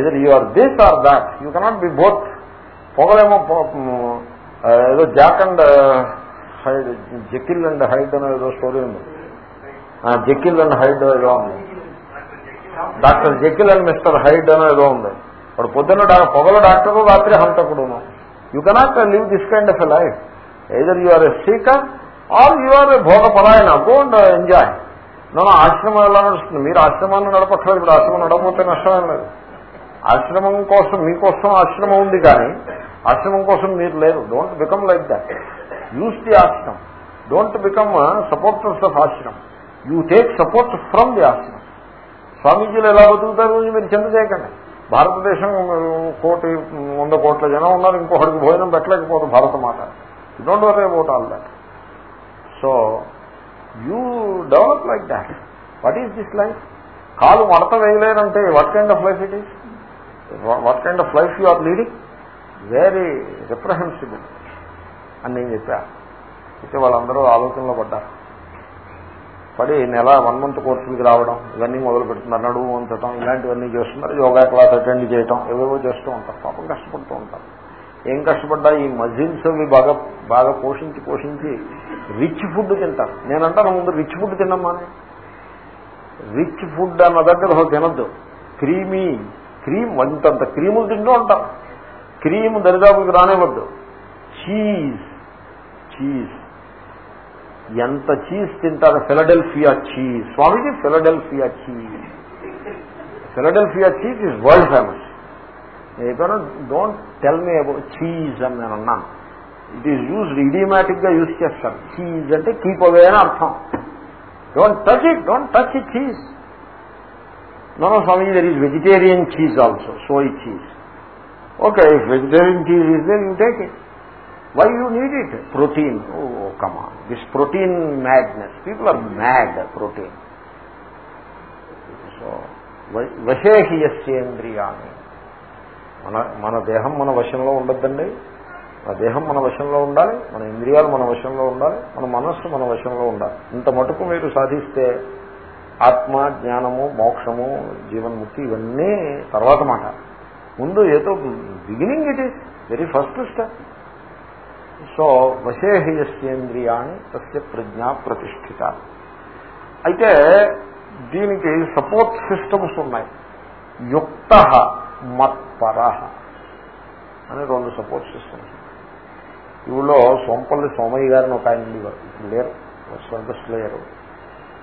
either you are this or that you cannot be both పొగలేమో ఏదో Jack and Hyde Jekyll and Hyde అనే ఏదో స్టోరీ ఉంది. జకిల్ అండ్ హైడ్ ఏదో ఉంది. Doctor Jekyll and mister Hyde అని ఏదో ఉంది. వాడు పొద్దున్న పొగలు డాక్టర్ రాత్రి హంతకుడును. You cannot live this kind of a life either you are a seeker or you are a భోగ పరాయణ గో అండ్ ఎంజాయ్ నన్ను ఆశ్రమం ఎలా నడుస్తుంది మీరు ఆశ్రమాన్ని నడపట్లేదు. ఇప్పుడు ఆశ్రమం నడకపోతే నష్టమేం లేదు. ఆశ్రమం కోసం మీకోసం ఆశ్రమం ఉంది కానీ ఆశ్రమం కోసం మీరు లేరు. Don't become like that uses the ఆశ్రమం డోంట్ బికమ్ సపోర్టర్స్ ఆఫ్ ఆశ్రమం you take support from the ఆశ్రమం స్వామీజీలు ఎలా బతుకుతారు మీరు చింత చేయకండి. భారతదేశం కోటి వంద కోట్ల జనం ఉన్నారు. ఇంకొకటికి భోజనం పెట్టలేకపోదు. భారత మాట don't worry about all that so you develop like that what is this life కాలు మడత వేయలేరంటే what kind of life it is what kind of life you are leading very reprehensible అని నేను చెప్పా. అయితే వాళ్ళందరూ ఆలోచనలో పడ్డారు. పడి నెల వన్ మంత్ కోర్సులకి రావడం ఇవన్నీ మొదలు పెడుతున్నారు. నడువు ఉంచడం ఇలాంటివన్నీ చేస్తున్నారు. యోగా క్లాస్ అటెండ్ చేయటం ఏవేవో చేస్తూ ఉంటారు. పాపం కష్టపడుతూ ఉంటారు. ఏం కష్టపడ్డా? ఈ మజిల్స్ అవి బాగా బాగా పోషించి పోషించి రిచ్ ఫుడ్ తింటారు నేనంటాను ముందు రిచ్ ఫుడ్ తినమ్మానే రిచ్ ఫుడ్ అన్న దగ్గర తినద్దు. క్రీమీ క్రీమ్ వంతంత క్రీములు తింటూ ఉంటాం. క్రీమ్ దరిదాపులకు రానివ్వద్దు. Cheese cheese. ఎంత చీజ్ తింటారు? Philadelphia cheese. Swamiji Philadelphia cheese. Philadelphia cheese is world famous నేను don't tell me about cheese అని నేను అన్నాను ఇట్ ఈజ్ యూజ్డ్ ఇడియమాటిక్గా యూజ్ చేస్తారు చీజ్ అంటే కీప్ అవే అని అర్థం don't touch it don't touch it cheese no no Swami there is vegetarian cheese also soy cheese okay if vegetarian cheese is there you take it why you need it protein oh comma this protein madness people are mad protein so వశేహియస్యేంద్రియాన్ని మన మన దేహం మన వశంలో ఉండద్దండి. మన దేహం మన వశంలో ఉండాలి మన ఇంద్రియాలు మన వశంలో ఉండాలి మన మనస్సు మన వశంలో ఉండాలి. ఇంత మటుకు మీరు సాధిస్తే ఆత్మ జ్ఞానము మోక్షము జీవన్ముక్తి ఇవన్నీ తర్వాత మాట. ముందు ఏదో beginning it is very first step so వశేహయస్యేంద్రియాన్ని తస్య ప్రజ్ఞా ప్రతిష్ఠిత. అయితే దీనికి సపోర్ట్ సిస్టమ్స్ ఉన్నాయి. యుక్త మత్పర అని రెండు సపోర్ట్ సిస్టమ్స్ ఇవిలో సోంపల్లి సోమయ్య గారిని ఒక ఆయన ఉండేవారు. ఇప్పుడు లేరు. స్వర్గస్థులు లేరు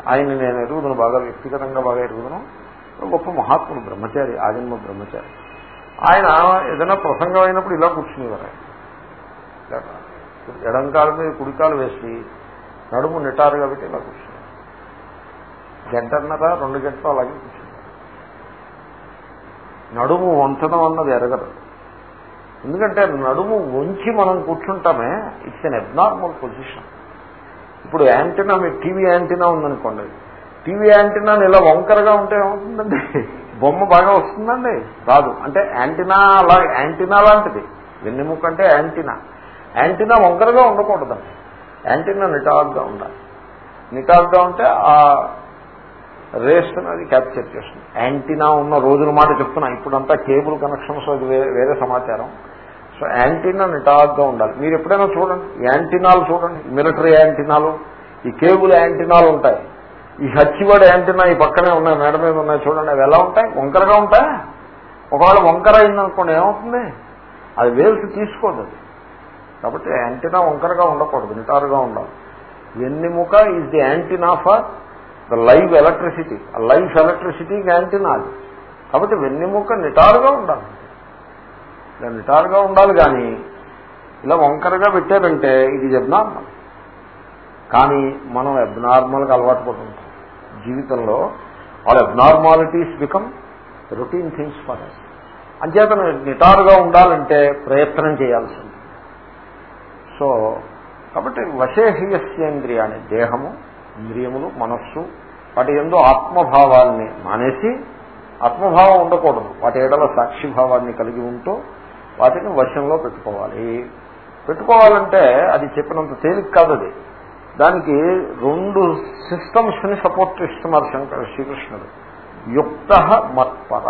ఆయన నేను ఎరుగుదను బాగా వ్యక్తిగతంగా బాగా ఎరుగుదను. గొప్ప మహాత్ముడు బ్రహ్మచారి ఆజన్మ బ్రహ్మచారి. ఆయన ఏదైనా ప్రసంగం అయినప్పుడు ఇలా కూర్చునేవారు ఆయన. ఎడంకాలు మీద కుడికాలు వేసి నడుము నిటారుగా పెట్టి ఇలా కూర్చున్నారు గంటన్నర రెండు గంటలు అలాగే కూర్చున్నారు నడుము వంచడం అన్నది ఎరగదు. ఎందుకంటే నడుము వంచి మనం కూర్చుంటామే ఇట్స్ అన్ అబ్నార్మల్ పొజిషన్ ఇప్పుడు యాంటీనా మీ టీవీ యాంటీనా ఉందనుకోండి. టీవీ యాంటీనా ఇలా వంకరగా ఉంటే ఏమవుతుందండి? బొమ్మ బాగా వస్తుందండి? రాదు. అంటే యాంటీనా అలా యాంటీనా లాంటిది. వెన్నెముక అంటే యాంటీనా యాంటీనా వంకరగా ఉండకూడదండి. యాంటీనా నిటాగ్గా ఉండాలి. నిటాగ్గా ఉంటే ఆ రేస్ అది క్యాప్చర్ చేస్తుంది. యాంటీనా ఉన్న రోజుల మాట చెప్తున్నా. ఇప్పుడంతా కేబుల్ కనెక్షన్స్ అది వేరే సమాచారం. సో యాంటీనా నిటాగ్గా ఉండాలి. మీరు ఎప్పుడైనా చూడండి. యాంటీనాలు చూడండి. మిలిటరీ యాంటీనాలు ఈ కేబుల్ యాంటీనాలు ఉంటాయి. ఈ హచ్చివాడ యాంటీనా ఈ పక్కనే ఉన్నాయి మేడ మీద ఉన్నాయి చూడండి. అవి ఎలా ఉంటాయి? వంకరగా ఉంటాయా? ఒకవేళ వంకర అయిందనుకోండి ఏమవుతుంది? అది వేల్స్ తీసుకోదు అది. కాబట్టి యాంటీనా వంకరగా ఉండకూడదు నిటారుగా ఉండాలి. ముఖ is the antenna for the live electricity. ఆ లైఫ్ ఎలక్ట్రిసిటీ యాంటీనా అది కాబట్టి వెన్నెముక నిటారుగా ఉండాలి. ఇలా నిటారుగా ఉండాలి కానీ ఇలా వంకరగా పెట్టారంటే ఇది అబ్నార్మల్. కానీ మనం అబ్నార్మల్గా అలవాటు పడుతుంటాం జీవితంలో వాళ్ళ abnormalities become routine things for అంచేతను నిటారుగా ఉండాలంటే ప్రయత్నం చేయాల్సి ఉంటుంది. సో కాబట్టి వశేహియస్యేంద్రియాన్ని దేహము ఇంద్రియములు మనస్సు వాటి ఎందు ఆత్మభావాల్ని మానేసి ఆత్మభావం ఉండకూడదు. వాటి ఏడల సాక్షిభావాన్ని కలిగి ఉంటూ వాటిని వశంలో పెట్టుకోవాలి. పెట్టుకోవాలంటే అది చెప్పినంత తేలిక కాదు అది. దానికి రెండు సిస్టమ్స్ని సపోర్ట్ చేస్తున్నారు శంకర శ్రీకృష్ణుడు. యుక్త మత్పర.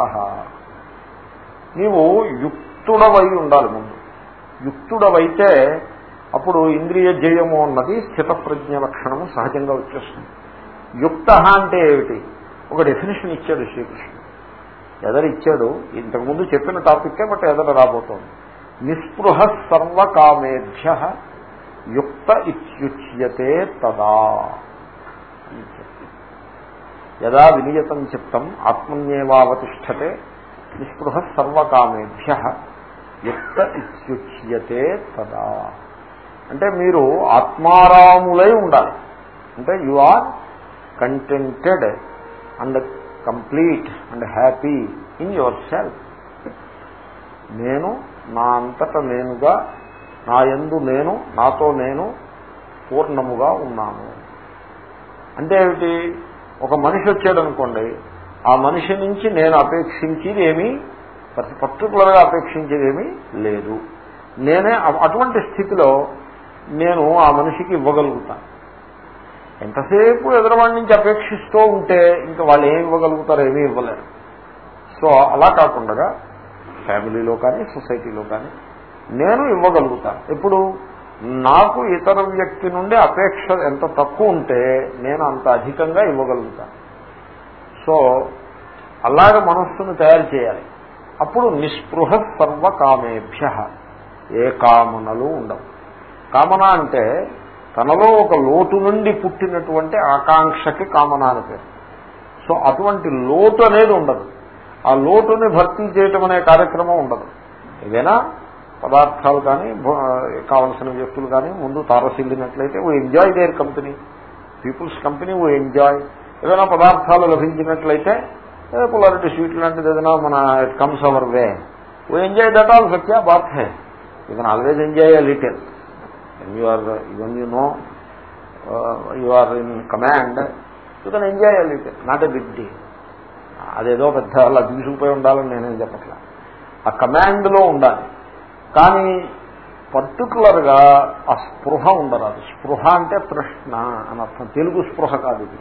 నీవు యుక్తుడవై ఉండాలి ముందు. యుక్తుడవైతే అప్పుడు ఇంద్రియ జయము అన్నది స్థితప్రజ్ఞ లక్షణము సహజంగా వచ్చేస్తుంది. యుక్త అంటే ఏమిటి? ఒక డెఫినేషన్ ఇచ్చాడు శ్రీకృష్ణుడు. ఎదరు ఇచ్చాడు ఇంతకుముందు చెప్పిన టాపిక్కే బట్ ఎదర రాబోతోంది. నిస్పృహ సర్వకామేభ్య యుక్త ఇత్యుచ్యతే తదా యదా వినియతం చిత్తం ఆత్మన్యేవావతిష్టతే నిస్పృహ సర్వకామేభ్య యుక్త ఇత్యుచ్యతే తదా. అంటే మీరు ఆత్మారాములై ఉండాలి. అంటే you are contented and complete and happy in yourself నేను నా అంతట నేనుగా నా ఎందు నేను నాతో నేను పూర్ణముగా ఉన్నాను. అంటే ఏమిటి? ఒక మనిషి వచ్చాడు అనుకోండి ఆ మనిషి నుంచి నేను అపేక్షించేది ఏమీ పర్టికులర్గా అపేక్షించేది ఏమీ లేదు. నేనే అటువంటి స్థితిలో నేను ఆ మనిషికి ఇవ్వగలుగుతాను. ఎంతసేపు ఎదురవాడి నుంచి అపేక్షిస్తూ ఉంటే ఇంకా వాళ్ళు ఏమి ఇవ్వగలుగుతారో ఏమీ ఇవ్వలేరు. సో అలా కాకుండా ఫ్యామిలీలో కానీ సొసైటీలో కానీ నేను ఇవ్వగలుగుతాను ఇప్పుడు నాకు ఇతర వ్యక్తి నుండి అపేక్ష ఎంత తక్కువ ఉంటే నేను అంత అధికంగా ఇవ్వగలుగుతాను సో అలాగ మనస్సును తయారు చేయాలి. అప్పుడు నిస్పృహ సర్వకామేభ్య. ఏ కామనలు ఉండవు. కామన అంటే తనలో ఒక లోటు నుండి పుట్టినటువంటి ఆకాంక్షకి కామన అని పేరు. సో అటువంటి లోటు అనేది ఉండదు. ఆ లోటుని భర్తీ చేయటం అనే కార్యక్రమం ఉండదు. ఏదైనా పదార్థాలు కానీ కావలసిన వ్యక్తులు కానీ ముందు తారసిల్లినట్లయితే ఓ enjoy their company people's company oh enjoy ఏదైనా పదార్థాలు లభించినట్లయితే పొలారిటీ స్వీట్ లాంటిది ఏదైనా మన it comes our way oh enjoy that all Satya బాత్ హే? You always enjoy a little when you are when you know you are in command you can enjoy a not a big deal అదేదో పెద్ద అలా తీసుకుపోయి ఉండాలని నేనేం చెప్పట్లా. ఆ కమాండ్లో ఉండాలి. కానీ పర్టికులర్గా ఆ స్పృహ ఉండరాదు. స్పృహ అంటే ప్రశ్న అని అర్థం. తెలుగు స్పృహ కాదు ఇది.